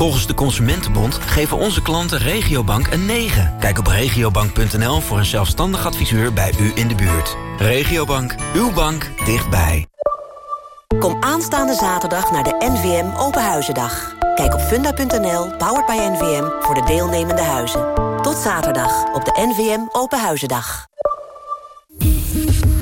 Volgens de Consumentenbond geven onze klanten Regiobank een 9. Kijk op regiobank.nl voor een zelfstandig adviseur bij u in de buurt. Regiobank, uw bank dichtbij. Kom aanstaande zaterdag naar de NVM Openhuizendag. Kijk op funda.nl, powered by NVM, voor de deelnemende huizen. Tot zaterdag op de NVM Openhuizendag.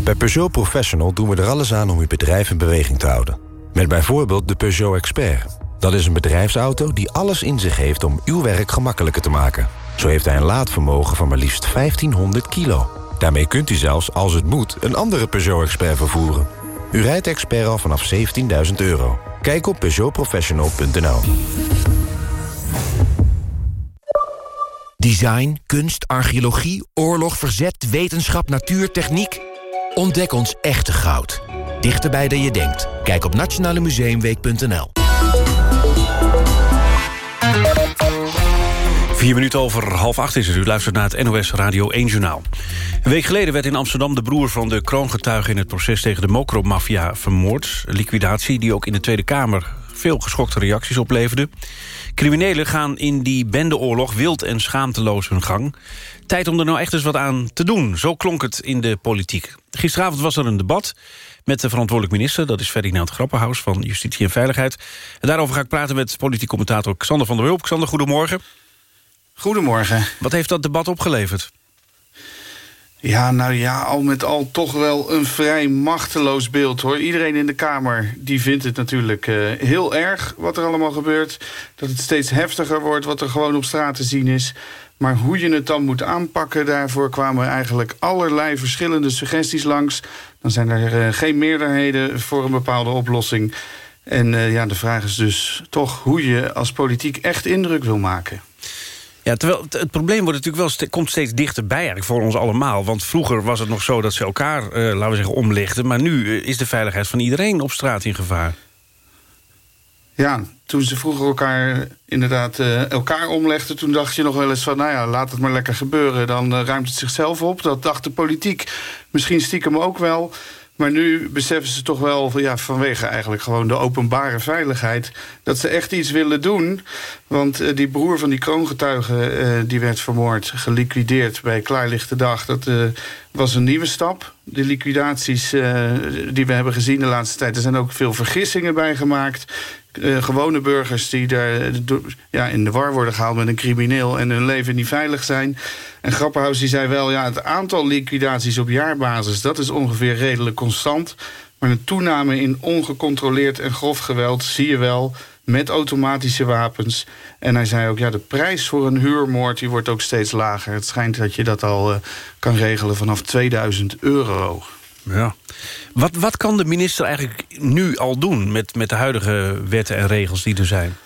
Bij Peugeot Professional doen we er alles aan om uw bedrijf in beweging te houden. Met bijvoorbeeld de Peugeot Expert... Dat is een bedrijfsauto die alles in zich heeft om uw werk gemakkelijker te maken. Zo heeft hij een laadvermogen van maar liefst 1500 kilo. Daarmee kunt u zelfs, als het moet, een andere Peugeot-expert vervoeren. U rijdt expert al vanaf 17.000 euro. Kijk op peugeotprofessional.nl Design, kunst, archeologie, oorlog, verzet, wetenschap, natuur, techniek. Ontdek ons echte goud. Dichterbij dan je denkt. Kijk op nationalemuseumweek.nl Vier minuten over half acht is het. U luistert naar het NOS Radio 1 Journaal. Een week geleden werd in Amsterdam de broer van de kroongetuige... in het proces tegen de Mokro-maffia vermoord. liquidatie die ook in de Tweede Kamer veel geschokte reacties opleverde. Criminelen gaan in die bendeoorlog wild en schaamteloos hun gang. Tijd om er nou echt eens wat aan te doen. Zo klonk het in de politiek. Gisteravond was er een debat met de verantwoordelijk minister. Dat is Ferdinand Grappenhaus van Justitie en Veiligheid. En daarover ga ik praten met politiek commentator Xander van der Wulp. Xander, goedemorgen. Goedemorgen. Wat heeft dat debat opgeleverd? Ja, nou ja, al met al toch wel een vrij machteloos beeld, hoor. Iedereen in de Kamer die vindt het natuurlijk uh, heel erg wat er allemaal gebeurt. Dat het steeds heftiger wordt wat er gewoon op straat te zien is. Maar hoe je het dan moet aanpakken, daarvoor kwamen eigenlijk allerlei verschillende suggesties langs. Dan zijn er uh, geen meerderheden voor een bepaalde oplossing. En uh, ja, de vraag is dus toch hoe je als politiek echt indruk wil maken. Ja, terwijl het, probleem wordt natuurlijk wel komt steeds dichterbij eigenlijk voor ons allemaal. Want vroeger was het nog zo dat ze elkaar, uh, laten we zeggen, omlichten. Maar nu is de veiligheid van iedereen op straat in gevaar. Ja, toen ze vroeger elkaar inderdaad uh, elkaar omlegden... toen dacht je nog wel eens van, nou ja, laat het maar lekker gebeuren. Dan ruimt het zichzelf op. Dat dacht de politiek misschien stiekem ook wel. Maar nu beseffen ze toch wel, ja, vanwege eigenlijk gewoon de openbare veiligheid... dat ze echt iets willen doen. Want uh, die broer van die kroongetuige, uh, die werd vermoord, geliquideerd bij klaarlichte dag. Dat uh, was een nieuwe stap. De liquidaties die we hebben gezien de laatste tijd... er zijn ook veel vergissingen bij gemaakt. Gewone burgers die daar ja, in de war worden gehaald met een crimineel... en hun leven niet veilig zijn... En Grapperhaus die zei wel, ja, het aantal liquidaties op jaarbasis... dat is ongeveer redelijk constant. Maar een toename in ongecontroleerd en grof geweld zie je wel met automatische wapens. En hij zei ook, ja, de prijs voor een huurmoord die wordt ook steeds lager. Het schijnt dat je dat al uh, kan regelen vanaf 2000 euro. Ja. Wat, wat kan de minister eigenlijk nu al doen met, met de huidige wetten en regels die er zijn?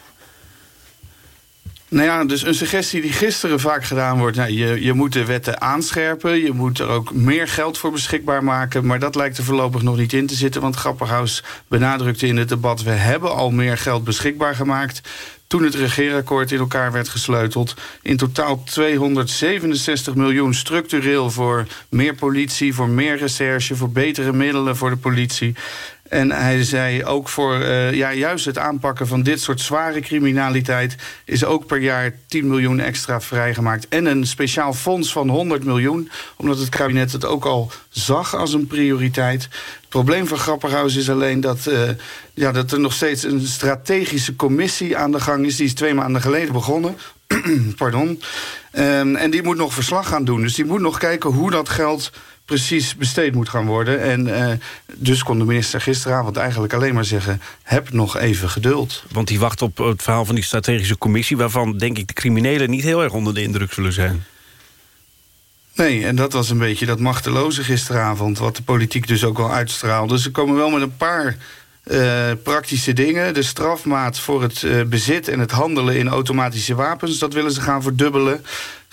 Nou ja, dus een suggestie die gisteren vaak gedaan wordt... Nou, je, je moet de wetten aanscherpen, je moet er ook meer geld voor beschikbaar maken... maar dat lijkt er voorlopig nog niet in te zitten... want Grapperhaus benadrukte in het debat... we hebben al meer geld beschikbaar gemaakt toen het regeerakkoord in elkaar werd gesleuteld. In totaal 267 miljoen structureel voor meer politie... voor meer recherche, voor betere middelen voor de politie. En hij zei ook voor uh, ja, juist het aanpakken van dit soort zware criminaliteit... is ook per jaar 10 miljoen extra vrijgemaakt. En een speciaal fonds van 100 miljoen. Omdat het kabinet het ook al zag als een prioriteit. Het probleem van Grapperhaus is alleen dat, uh, ja, dat er nog steeds een strategische commissie aan de gang is. Die is twee maanden geleden begonnen. Pardon. Um, en die moet nog verslag gaan doen. Dus die moet nog kijken hoe dat geld precies besteed moet gaan worden. En uh, dus kon de minister gisteravond eigenlijk alleen maar zeggen... heb nog even geduld. Want die wacht op het verhaal van die strategische commissie... waarvan, denk ik, de criminelen niet heel erg onder de indruk zullen zijn. Nee, en dat was een beetje dat machteloze gisteravond... wat de politiek dus ook al uitstraalde. Ze komen wel met een paar uh, praktische dingen. De strafmaat voor het uh, bezit en het handelen in automatische wapens... dat willen ze gaan verdubbelen.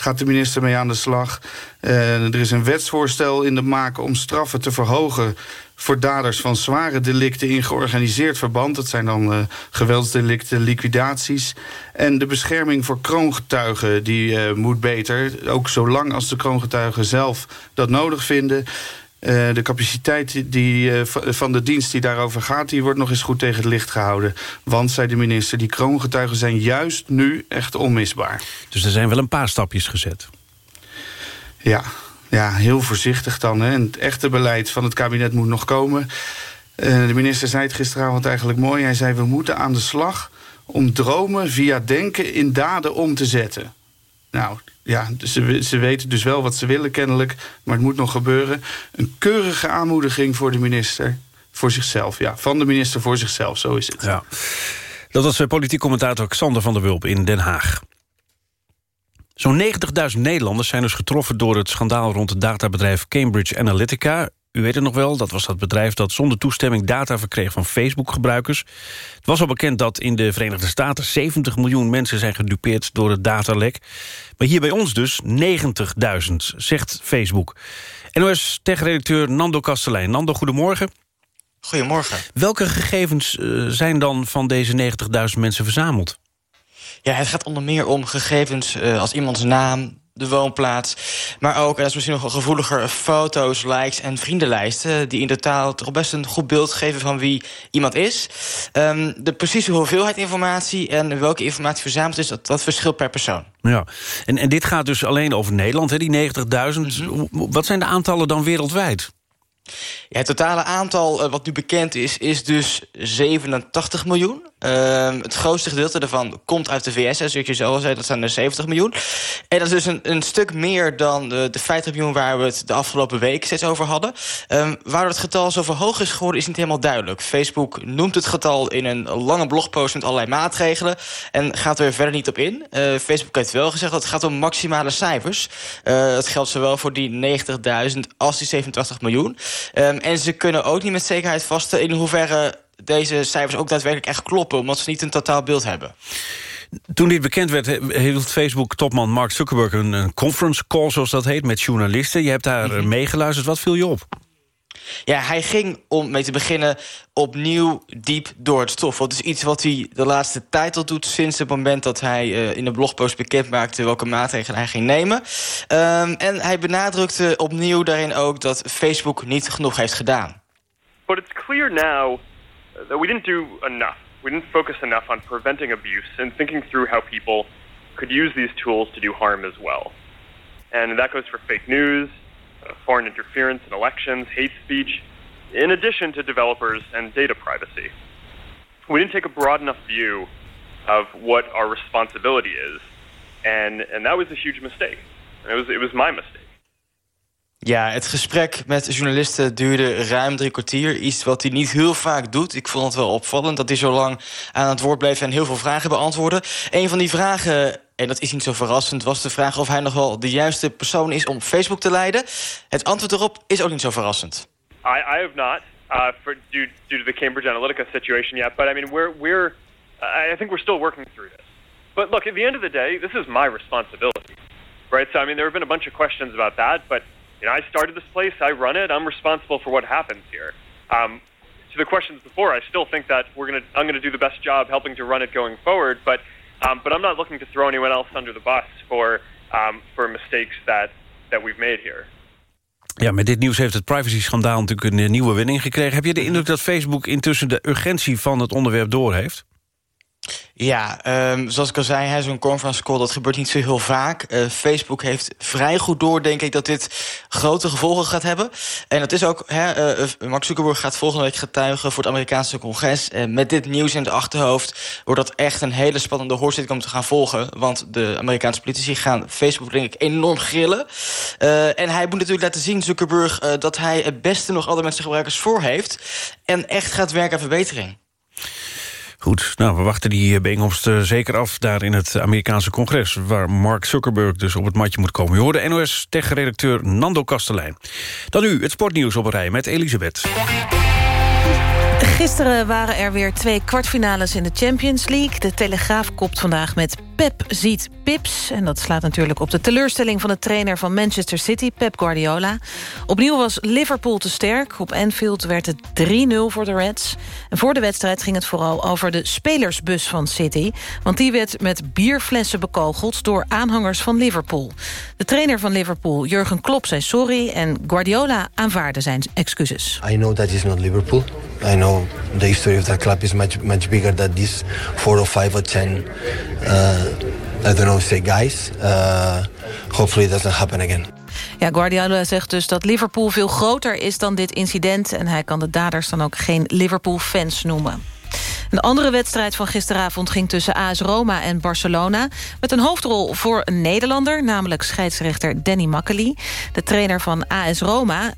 Gaat de minister mee aan de slag. Uh, er is een wetsvoorstel in de maak om straffen te verhogen... voor daders van zware delicten in georganiseerd verband. Dat zijn dan geweldsdelicten, liquidaties. En de bescherming voor kroongetuigen die moet beter. Ook zolang als de kroongetuigen zelf dat nodig vinden... Uh, de capaciteit die, uh, van de dienst die daarover gaat... die wordt nog eens goed tegen het licht gehouden. Want, zei de minister, die kroongetuigen zijn juist nu echt onmisbaar. Dus er zijn wel een paar stapjes gezet. Ja, ja heel voorzichtig dan. Hè. En het echte beleid van het kabinet moet nog komen. Uh, de minister zei het gisteravond eigenlijk mooi. Hij zei, we moeten aan de slag om dromen via denken in daden om te zetten. Nou, ja, ze, ze weten dus wel wat ze willen kennelijk, maar het moet nog gebeuren. Een keurige aanmoediging voor de minister, voor zichzelf. Ja, van de minister voor zichzelf, zo is het. Ja. Dat was politiek commentator Xander van der Wulp in Den Haag. Zo'n 90.000 Nederlanders zijn dus getroffen door het schandaal... rond het databedrijf Cambridge Analytica. U weet het nog wel, dat was dat bedrijf dat zonder toestemming data verkreeg van Facebook-gebruikers. Het was al bekend dat in de Verenigde Staten 70 miljoen mensen zijn gedupeerd door het datalek. Maar hier bij ons dus 90.000, zegt Facebook. NOS-tech-redacteur Nando Kastelein. Nando, goedemorgen. Goedemorgen. Welke gegevens uh, zijn dan van deze 90.000 mensen verzameld? Ja, het gaat onder meer om gegevens uh, als iemands naam, de woonplaats. Maar ook, en dat is misschien nog gevoeliger... foto's, likes en vriendenlijsten... die in totaal toch best een goed beeld geven van wie iemand is. Um, de precieze hoeveelheid informatie en welke informatie verzameld is... dat, dat verschilt per persoon. Ja, en, en dit gaat dus alleen over Nederland, hè, die 90.000. Mm -hmm. Wat zijn de aantallen dan wereldwijd? Ja, het totale aantal uh, wat nu bekend is, is dus 87 miljoen. Uh, het grootste gedeelte daarvan komt uit de VS. Zoals je zo al zei, dat zijn er 70 miljoen. En dat is dus een, een stuk meer dan de, de 50 miljoen... waar we het de afgelopen week steeds over hadden. Um, waardoor het getal zo hoog is geworden, is niet helemaal duidelijk. Facebook noemt het getal in een lange blogpost met allerlei maatregelen... en gaat er verder niet op in. Uh, Facebook heeft wel gezegd dat het gaat om maximale cijfers. Uh, dat geldt zowel voor die 90.000 als die 87 miljoen. Um, en ze kunnen ook niet met zekerheid vaststellen... in hoeverre deze cijfers ook daadwerkelijk echt kloppen... omdat ze niet een totaal beeld hebben. Toen dit bekend werd, hield Facebook-topman Mark Zuckerberg... Een, een, conference call, zoals dat heet, met journalisten. Je hebt daar mm -hmm. meegeluisterd. Wat viel je op? Ja, hij ging, om mee te beginnen, opnieuw diep door het stof. Dat is iets wat hij de laatste tijd al doet... sinds het moment dat hij uh, in de blogpost bekend maakte... welke maatregelen hij ging nemen. Um, en hij benadrukte opnieuw daarin ook dat Facebook niet genoeg heeft gedaan. But it's clear now that we didn't do enough. We didn't focus enough on preventing abuse and thinking through how people could use these tools to do harm as well. And that goes for fake news, uh, foreign interference in elections, hate speech, in addition to developers and data privacy. We didn't take a broad enough view of what our responsibility is, and, and that was a huge mistake. And it was, it was my mistake. Ja, het gesprek met journalisten duurde ruim drie kwartier. Iets wat hij niet heel vaak doet. Ik vond het wel opvallend dat hij zo lang aan het woord bleef... en heel veel vragen beantwoordde. Een van die vragen, en dat is niet zo verrassend... was de vraag of hij nog wel de juiste persoon is om Facebook te leiden. Het antwoord erop is ook niet zo verrassend. I, I have not, uh, for, due, due to the Cambridge Analytica situation yet. But I mean, we're, we're, I think we're still working through this. But look, at the end of the day, this is my responsibility, right? So I mean, there have been a bunch of questions about that, but you know, I started this place, I run it, I'm responsible for what happens here. Um, to the questions before, I still think that we're gonna, I'm going to do the best job helping to run it going forward, but, um, but I'm not looking to throw anyone else under the bus for, um, for mistakes that, that we've made here. Ja, met dit nieuws heeft het privacy-schandaal natuurlijk een eh, nieuwe winning gekregen. Heb je de indruk dat Facebook intussen de urgentie van het onderwerp doorheeft? Ja, um, zoals ik al zei, zo'n conference call, dat gebeurt niet zo heel vaak. Uh, Facebook heeft vrij goed door, denk ik, dat dit grote gevolgen gaat hebben. En dat is ook, hè, uh, Mark Zuckerberg gaat volgende week getuigen voor het Amerikaanse congres. En met dit nieuws in het achterhoofd wordt dat echt een hele spannende hoorzitting om te gaan volgen. Want de Amerikaanse politici gaan Facebook, denk ik, enorm grillen. En hij moet natuurlijk laten zien, Zuckerberg, dat hij het beste nog alle mensen gebruikers voor heeft. En echt gaat werken aan verbetering. Goed, nou, we wachten die bijeenkomst uh, zeker af daar in het Amerikaanse congres... waar Mark Zuckerberg dus op het matje moet komen. Je hoorde NOS-tech-redacteur Nando Kastelein. Dan nu het sportnieuws op een rij met Elisabeth. Gisteren waren er weer twee kwartfinales in de Champions League. De Telegraaf kopt vandaag met Pep ziet Pips. En dat slaat natuurlijk op de teleurstelling van de trainer van Manchester City, Pep Guardiola. Opnieuw was Liverpool te sterk. Op Anfield werd het 3-0 voor de Reds. En voor de wedstrijd ging het vooral over de spelersbus van City. Want die werd met bierflessen bekogeld door aanhangers van Liverpool. De trainer van Liverpool, Jurgen Klopp, zei sorry... en Guardiola aanvaarde zijn excuses. I know that is not Liverpool. I know the history of that club is much, much bigger than this. Four or five or ten... Uh, I don't know, say guys. Uh, hopefully it doesn't happen again. Ja, Guardiola zegt dus dat Liverpool veel groter is dan dit incident... en hij kan de daders dan ook geen Liverpool-fans noemen. Een andere wedstrijd van gisteravond ging tussen AS Roma en Barcelona... met een hoofdrol voor een Nederlander, namelijk scheidsrechter Danny Makkely. De trainer van AS Roma,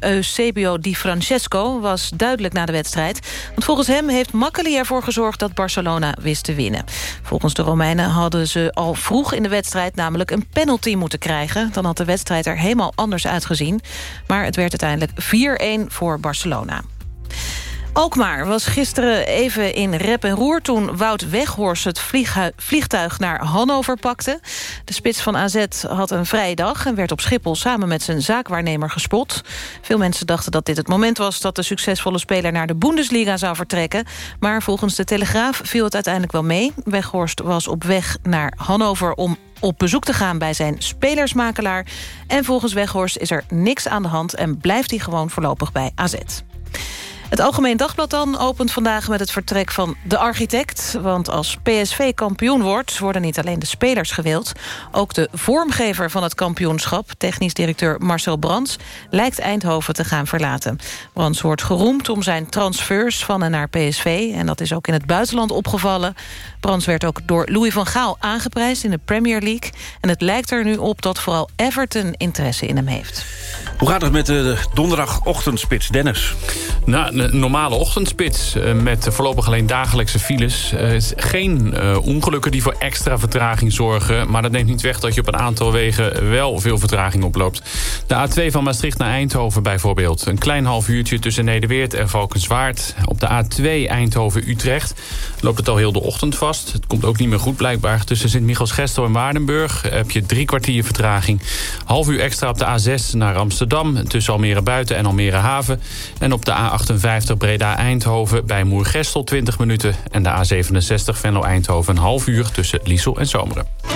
Eusebio Di Francesco, was duidelijk na de wedstrijd. Want volgens hem heeft Makkely ervoor gezorgd dat Barcelona wist te winnen. Volgens de Romeinen hadden ze al vroeg in de wedstrijd... namelijk een penalty moeten krijgen. Dan had de wedstrijd er helemaal anders uitgezien. Maar het werd uiteindelijk 4-1 voor Barcelona. Alkmaar was gisteren even in rep en roer... toen Wout Weghorst het vliegtuig naar Hannover pakte. De spits van AZ had een vrije dag... en werd op Schiphol samen met zijn zaakwaarnemer gespot. Veel mensen dachten dat dit het moment was... dat de succesvolle speler naar de Bundesliga zou vertrekken. Maar volgens de Telegraaf viel het uiteindelijk wel mee. Weghorst was op weg naar Hannover om op bezoek te gaan bij zijn spelersmakelaar. En volgens Weghorst is er niks aan de hand... en blijft hij gewoon voorlopig bij AZ. Het Algemeen Dagblad dan opent vandaag met het vertrek van de architect. Want als PSV kampioen wordt, worden niet alleen de spelers gewild. Ook de vormgever van het kampioenschap, technisch directeur Marcel Brands... lijkt Eindhoven te gaan verlaten. Brands wordt geroemd om zijn transfers van en naar PSV. En dat is ook in het buitenland opgevallen. Brands werd ook door Louis van Gaal aangeprijsd in de Premier League. En het lijkt er nu op dat vooral Everton interesse in hem heeft. Hoe gaat het met de donderdagochtendspits, Dennis? Nou, een normale ochtendspits eh, met voorlopig alleen dagelijkse files. Uh, geen uh, ongelukken die voor extra vertraging zorgen. Maar dat neemt niet weg dat je op een aantal wegen wel veel vertraging oploopt. De A2 van Maastricht naar Eindhoven bijvoorbeeld. Een klein half uurtje tussen Nederweert en Valkenswaard. Op de A2 Eindhoven-Utrecht loopt het al heel de ochtend vast. Het komt ook niet meer goed blijkbaar. Tussen Sint-Michels-Gestel en Waardenburg heb je drie kwartier vertraging. Half uur extra op de A6 naar Amsterdam. Tussen Almere Buiten en Almere Haven. En op de A58 Breda-Eindhoven bij Moergestel 20 minuten... en de A67 Venlo-Eindhoven een half uur tussen Liesel en Zomeren.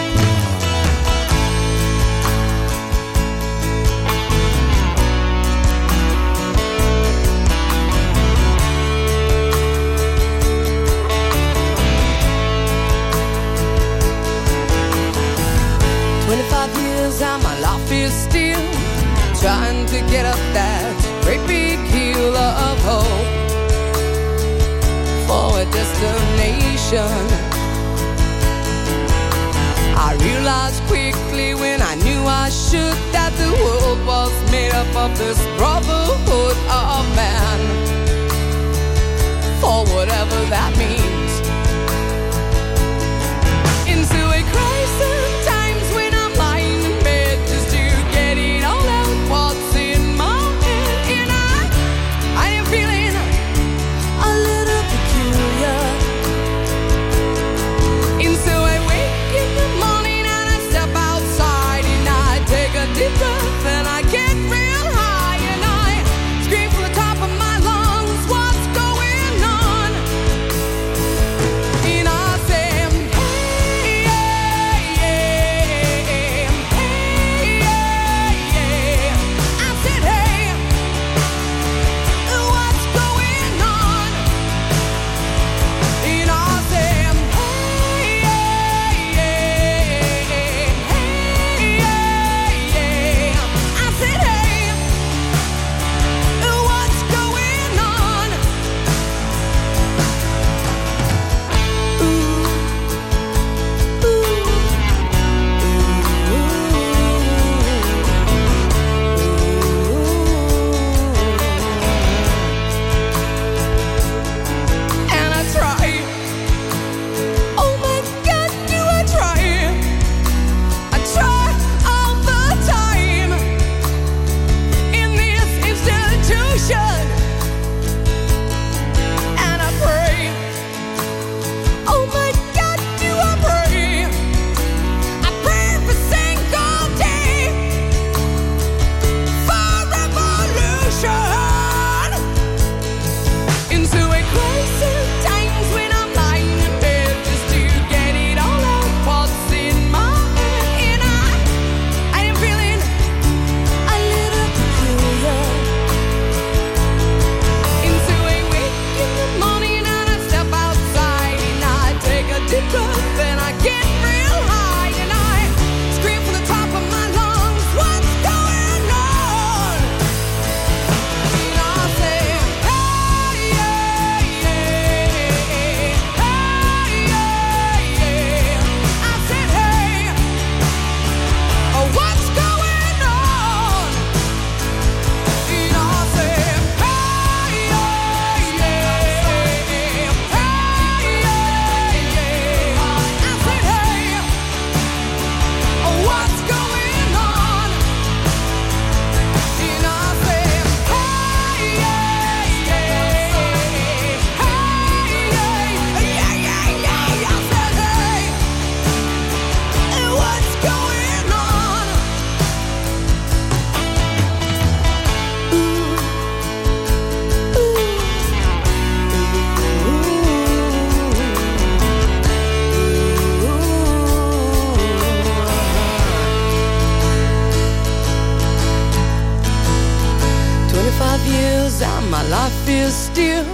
Still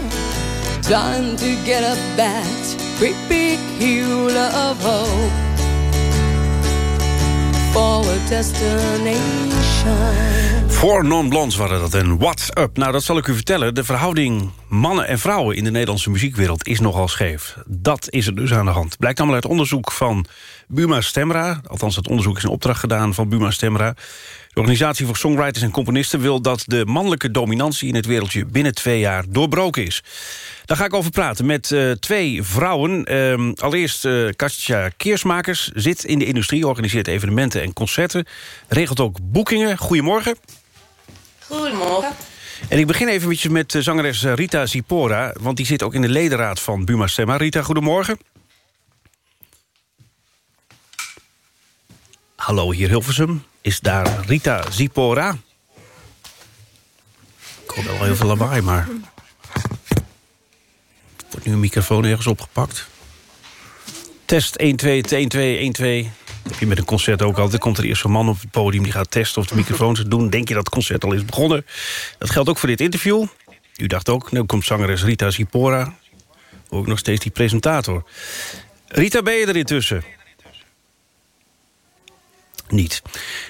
trying to get great big of hope destination. Voor non-blondes waren dat en What's Up? Nou, dat zal ik u vertellen. De verhouding mannen en vrouwen in de Nederlandse muziekwereld is nogal scheef. Dat is er dus aan de hand. Blijkt allemaal uit onderzoek van Buma Stemra. Althans, het onderzoek is een opdracht gedaan van Buma Stemra. De organisatie voor songwriters en componisten wil dat de mannelijke dominantie in het wereldje binnen twee jaar doorbroken is. Daar ga ik over praten met eh, twee vrouwen. Ehm, allereerst eh Katja Keersmakers, zit in de industrie, organiseert evenementen en concerten. Regelt ook boekingen. Goedemorgen. Goedemorgen. En ik begin even met eh, zangeres Rita Zipora... want die zit ook in de ledenraad van Buma Stemma. Rita, goedemorgen. Hallo, hier Hilversum. Is daar Rita Zipora? Ik hoor wel heel veel lawaai, maar... Wordt nu een microfoon ergens opgepakt. Test 1, 2, 1, 2, 1, 2. Dat heb je met een concert ook altijd. komt er eerst een man op het podium die gaat testen of de microfoons het doen. Denk je dat het concert al is begonnen? Dat geldt ook voor dit interview. U dacht ook, nu komt zangeres Rita Zipora. Ook nog steeds die presentator. Rita, ben je er intussen? Niet.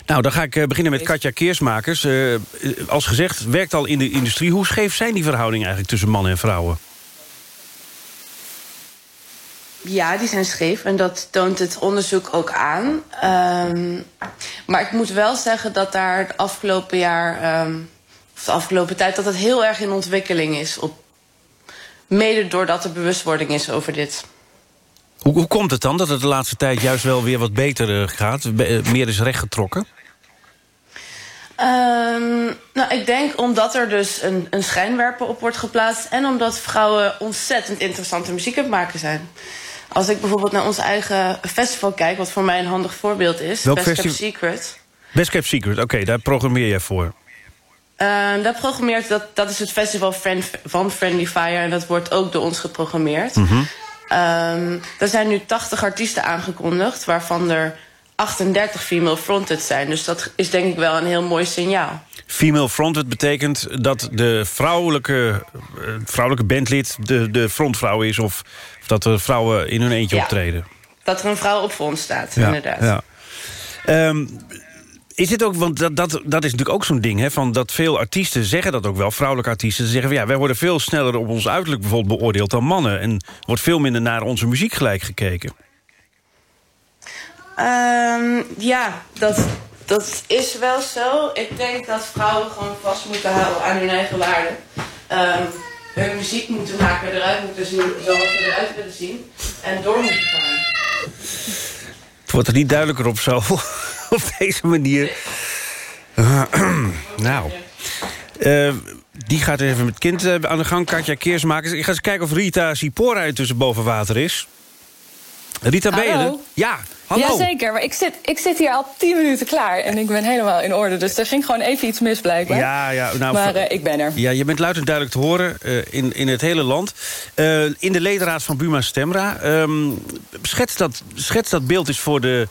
Nou, dan ga ik eh, beginnen met Katja Keersmakers. Eh, eh, als gezegd, werkt al in de industrie. Hoe scheef zijn die verhoudingen eigenlijk tussen mannen en vrouwen? Ja, die zijn scheef en dat toont het onderzoek ook aan. Ehm, maar ik moet wel zeggen dat daar het afgelopen jaar, ehm, of de afgelopen tijd, dat het heel erg in ontwikkeling is. Op, mede doordat er bewustwording is over dit. Hoe, hoe komt het dan dat het de laatste tijd juist wel weer wat beter eh, gaat? Be- eh, meer is rechtgetrokken? Ehm, nou, ik denk omdat er dus een, een schijnwerper op wordt geplaatst... en omdat vrouwen ontzettend interessante muziek aan het maken zijn. Als ik bijvoorbeeld naar ons eigen festival kijk... wat voor mij een handig voorbeeld is, Welk Best Kept? Secret... Best Kept Secret, oké, daar programmeer jij voor. Ehm, dat programmeert, dat, dat is het festival Friend, van Friendly Fire... en dat wordt ook door ons geprogrammeerd. Mhm. Ehm, er zijn nu 80 artiesten aangekondigd... waarvan er 38 female fronted zijn. Dus dat is denk ik wel een heel mooi signaal. Female fronted betekent dat de vrouwelijke, eh, vrouwelijke bandlid de, de frontvrouw is... Of, dat er vrouwen in hun eentje Ja. optreden. Dat er een vrouw op front staat, inderdaad. Ja. Ehm, is het ook, want dat, dat, dat is natuurlijk ook zo'n ding... Hè, van dat veel artiesten zeggen dat ook wel, vrouwelijke artiesten... ze zeggen van ja, wij worden veel sneller op ons uiterlijk bijvoorbeeld beoordeeld dan mannen... en wordt veel minder naar onze muziek gelijk gekeken. Ehm, ja, dat, dat is wel zo. Ik denk dat vrouwen gewoon vast moeten houden aan hun eigen waarde. Ehm, hun muziek moeten maken, eruit moeten zien zoals ze eruit willen zien. En door moeten gaan. Het wordt er niet duidelijker op zo, op deze manier. nou, eh, die gaat even met kind eh, aan de gang. Katja Keersmakers. Ik ga eens kijken of Rita Sipora intussen boven water is. Rita? Hallo? Ja, hallo. Jazeker, maar ik zit, ik zit hier al tien minuten klaar en ik ben helemaal in orde. Dus er ging gewoon even iets mis blijkbaar. Ja, ja, nou, maar eh, ik ben er. Ja, je bent luid en duidelijk te horen in, in het hele land. In de ledenraad van Buma Stemra. ehm, schets, dat, schets dat beeld eens voor de,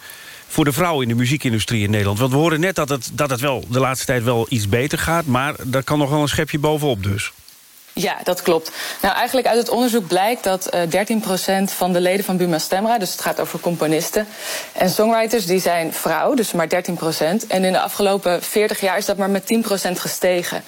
voor de vrouwen in de muziekindustrie in Nederland. Want we horen net dat het, dat het wel de laatste tijd wel iets beter gaat... maar daar kan nog wel een schepje bovenop dus. Ja, dat klopt. Nou, eigenlijk uit het onderzoek blijkt dat eh 13% van de leden van Buma Stemra... dus het gaat over componisten en songwriters, die zijn vrouw, dus maar 13%. En in de afgelopen 40 jaar is dat maar met 10% gestegen.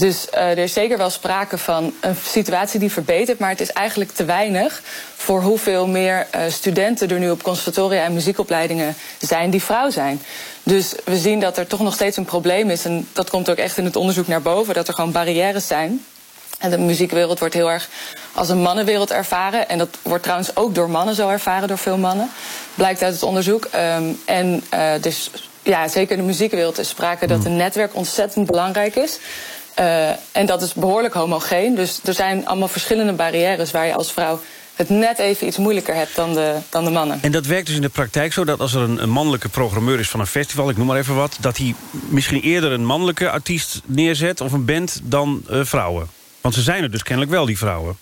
Dus eh, er is zeker wel sprake van een situatie die verbetert... maar het is eigenlijk te weinig voor hoeveel meer eh, studenten... er nu op conservatoria en muziekopleidingen zijn die vrouw zijn. Dus we zien dat er toch nog steeds een probleem is... en dat komt ook echt in het onderzoek naar boven... dat er gewoon barrières zijn... En de muziekwereld wordt heel erg als een mannenwereld ervaren. En dat wordt trouwens ook door mannen zo ervaren, door veel mannen. Blijkt uit het onderzoek. Ehm, en eh, dus ja, zeker in de muziekwereld is sprake dat een netwerk ontzettend belangrijk is. Eh, en dat is behoorlijk homogeen. Dus er zijn allemaal verschillende barrières waar je als vrouw het net even iets moeilijker hebt dan de, dan de mannen. En dat werkt dus in de praktijk zo dat als er een, een mannelijke programmeur is van een festival... ik noem maar even wat, dat hij misschien eerder een mannelijke artiest neerzet... of een band dan eh, vrouwen. Want ze zijn er dus kennelijk wel, die vrouwen.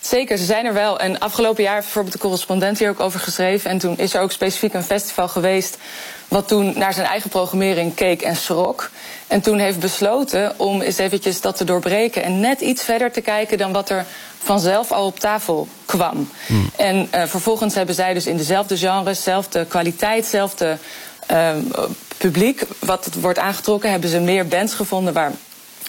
Zeker, ze zijn er wel. En afgelopen jaar heeft bijvoorbeeld de correspondent hier ook over geschreven. En toen is er ook specifiek een festival geweest. Wat toen naar zijn eigen programmering keek en schrok. En toen heeft besloten om eens eventjes dat te doorbreken. en net iets verder te kijken dan wat er vanzelf al op tafel kwam. En eh, vervolgens hebben zij dus in dezelfde genres, dezelfde kwaliteit, dezelfde eh, publiek. wat het wordt aangetrokken, hebben ze meer bands gevonden waar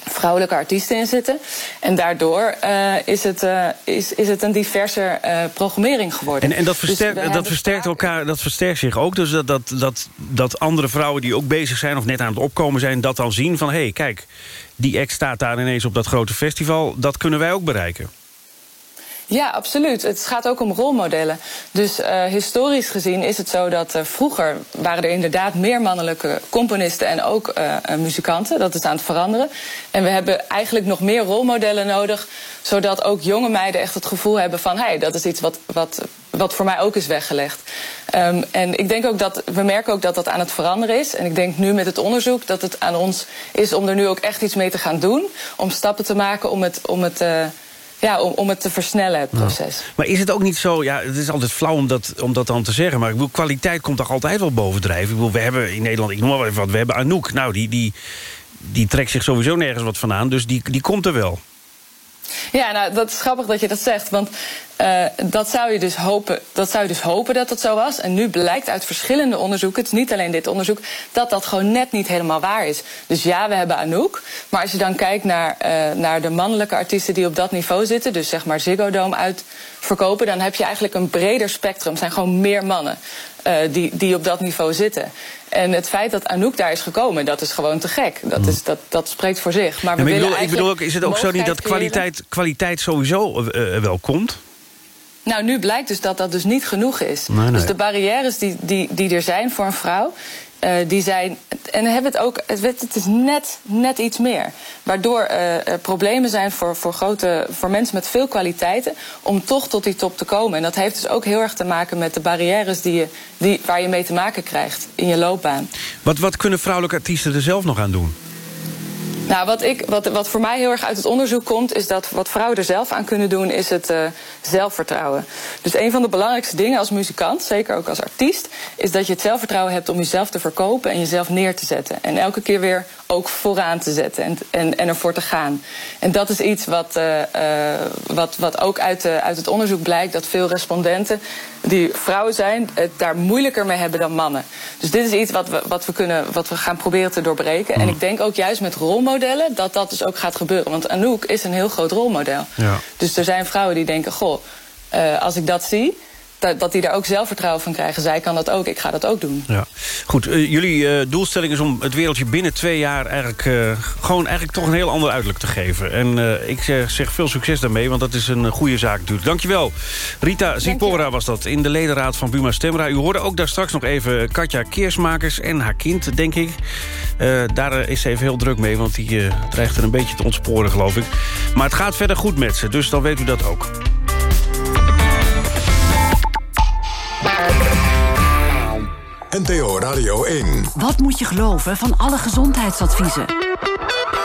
vrouwelijke artiesten in zitten. En daardoor eh, is, het, eh, is, is het een diverser eh, programmering geworden. En, en dat, Dus versterkt, dat versterkt elkaar, dat versterkt zich ook. Dus dat, dat, dat, dat andere vrouwen die ook bezig zijn of net aan het opkomen zijn... dat dan zien van, hé, hey, kijk, die act staat daar ineens op dat grote festival. Dat kunnen wij ook bereiken. Ja, absoluut. Het gaat ook om rolmodellen. Dus eh, historisch gezien is het zo dat eh, vroeger waren er inderdaad meer mannelijke componisten en ook eh, muzikanten. Dat is aan het veranderen. En we hebben eigenlijk nog meer rolmodellen nodig, zodat ook jonge meiden echt het gevoel hebben van, hé, hey, dat is iets wat, wat, wat voor mij ook is weggelegd. Ehm, en ik denk ook dat we merken ook dat dat aan het veranderen is. En ik denk nu met het onderzoek dat het aan ons is om er nu ook echt iets mee te gaan doen, om stappen te maken om het, om het ja, om, om het te versnellen, het proces. Maar is het ook niet zo, ja, het is altijd flauw om dat, om dat dan te zeggen... maar ik bedoel, kwaliteit komt toch altijd wel bovendrijven? Ik bedoel, we hebben in Nederland, ik noem maar even wat, we hebben Anouk. Nou, die, die, die trekt zich sowieso nergens wat van aan, dus die, die komt er wel. Ja, nou, dat is grappig dat je dat zegt. Want Eh, dat, zou je dus hopen, dat zou je dus hopen dat dat zo was. En nu blijkt uit verschillende onderzoeken, het is niet alleen dit onderzoek, dat dat gewoon net niet helemaal waar is. Dus ja, we hebben Anouk. Maar als je dan kijkt naar, eh, naar de mannelijke artiesten die op dat niveau zitten, dus zeg maar Ziggo Dome uitverkopen, dan heb je eigenlijk een breder spectrum. Er zijn gewoon meer mannen eh, die, die op dat niveau zitten. En het feit dat Anouk daar is gekomen, dat is gewoon te gek. Dat, is, dat, dat spreekt voor zich. Maar we Ja, maar ik, bedoel, ik bedoel ook, is het ook zo niet dat kwaliteit, kwaliteit sowieso eh, wel komt? Nou, nu blijkt dus dat dat dus niet genoeg is. Nee, nee. Dus de barrières die, die, die er zijn voor een vrouw... eh, die zijn, en hebben het ook, het, het is net, net iets meer. Waardoor eh, er problemen zijn voor, voor, grote, voor mensen met veel kwaliteiten... om toch tot die top te komen. En dat heeft dus ook heel erg te maken met de barrières die je, die, waar je mee te maken krijgt in je loopbaan. Wat, wat kunnen vrouwelijke artiesten er zelf nog aan doen? Nou, wat, ik, wat, wat voor mij heel erg uit het onderzoek komt, is dat wat vrouwen er zelf aan kunnen doen, is het eh, zelfvertrouwen. Dus een van de belangrijkste dingen als muzikant, zeker ook als artiest, is dat je het zelfvertrouwen hebt om jezelf te verkopen en jezelf neer te zetten. En elke keer weer ook vooraan te zetten en, en, en ervoor te gaan. En dat is iets wat, eh, eh, wat, wat ook uit, uit het onderzoek blijkt, dat veel respondenten die vrouwen zijn, het daar moeilijker mee hebben dan mannen. Dus dit is iets wat we, wat we, kunnen, wat we gaan proberen te doorbreken. En ik denk ook juist met rolmodellen dat dat dus ook gaat gebeuren. Want Anouk is een heel groot rolmodel. Ja. Dus er zijn vrouwen die denken, goh, eh, als ik dat zie... Dat, die daar ook zelfvertrouwen van krijgen. Zij kan dat ook, ik ga dat ook doen. Ja. Goed, eh, jullie eh, doelstelling is om het wereldje binnen twee jaar... eigenlijk eh, gewoon eigenlijk toch een heel ander uiterlijk te geven. En ik zeg, zeg veel succes daarmee, want dat is een goede zaak natuurlijk. Dankjewel. Rita Zipora was dat in de ledenraad van Buma Stemra. U hoorde ook daar straks nog even Katja Keersmakers en haar kind, denk ik. Daar is ze even heel druk mee, want die dreigt er een beetje te ontsporen, geloof ik. Maar het gaat verder goed met ze, dus dan weet u dat ook. NPO Radio 1. Wat moet je geloven van alle gezondheidsadviezen?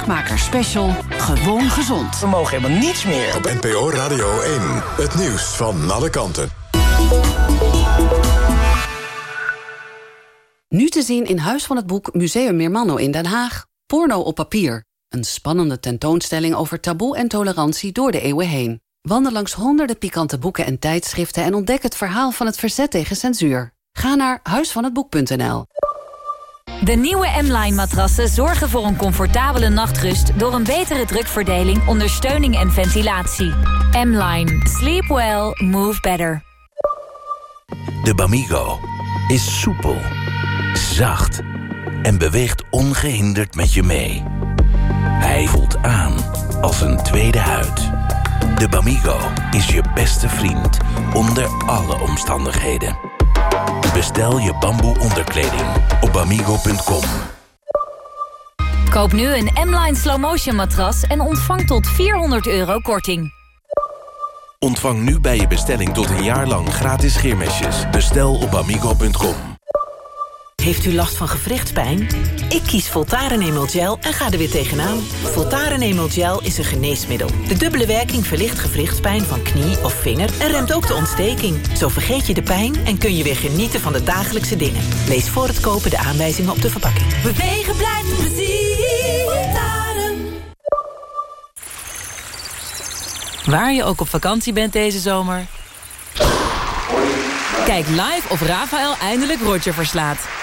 Spraakmakers Special. Gewoon gezond. We mogen helemaal niets meer. Op NPO Radio 1. Het nieuws van alle kanten. Nu te zien in Huis van het Boek Museum Meermanno in Den Haag. Porno op papier. Een spannende tentoonstelling over taboe en tolerantie door de eeuwen heen. Wandel langs honderden pikante boeken en tijdschriften... en ontdek het verhaal van het verzet tegen censuur. Ga naar huisvanhetboek.nl. De nieuwe M-Line matrassen zorgen voor een comfortabele nachtrust... door een betere drukverdeling, ondersteuning en ventilatie. M-Line. Sleep well. Move better. De Bamigo is soepel, zacht en beweegt ongehinderd met je mee. Hij voelt aan als een tweede huid. De Bamigo is je beste vriend onder alle omstandigheden. Bestel je bamboe onderkleding op bamigo.com. Koop nu een M-Line Slow Motion matras en ontvang tot 400 euro korting. Ontvang nu bij je bestelling tot een jaar lang gratis scheermesjes. Bestel op bamigo.com. Heeft u last van gewrichtspijn? Ik kies Voltaren Emel Gel en ga er weer tegenaan. Voltaren Emel Gel is een geneesmiddel. De dubbele werking verlicht gewrichtspijn van knie of vinger... en remt ook de ontsteking. Zo vergeet je de pijn en kun je weer genieten van de dagelijkse dingen. Lees voor het kopen de aanwijzingen op de verpakking. Bewegen blijft plezier. Voltaren. Waar je ook op vakantie bent deze zomer. Kijk live of Rafael eindelijk Roger verslaat.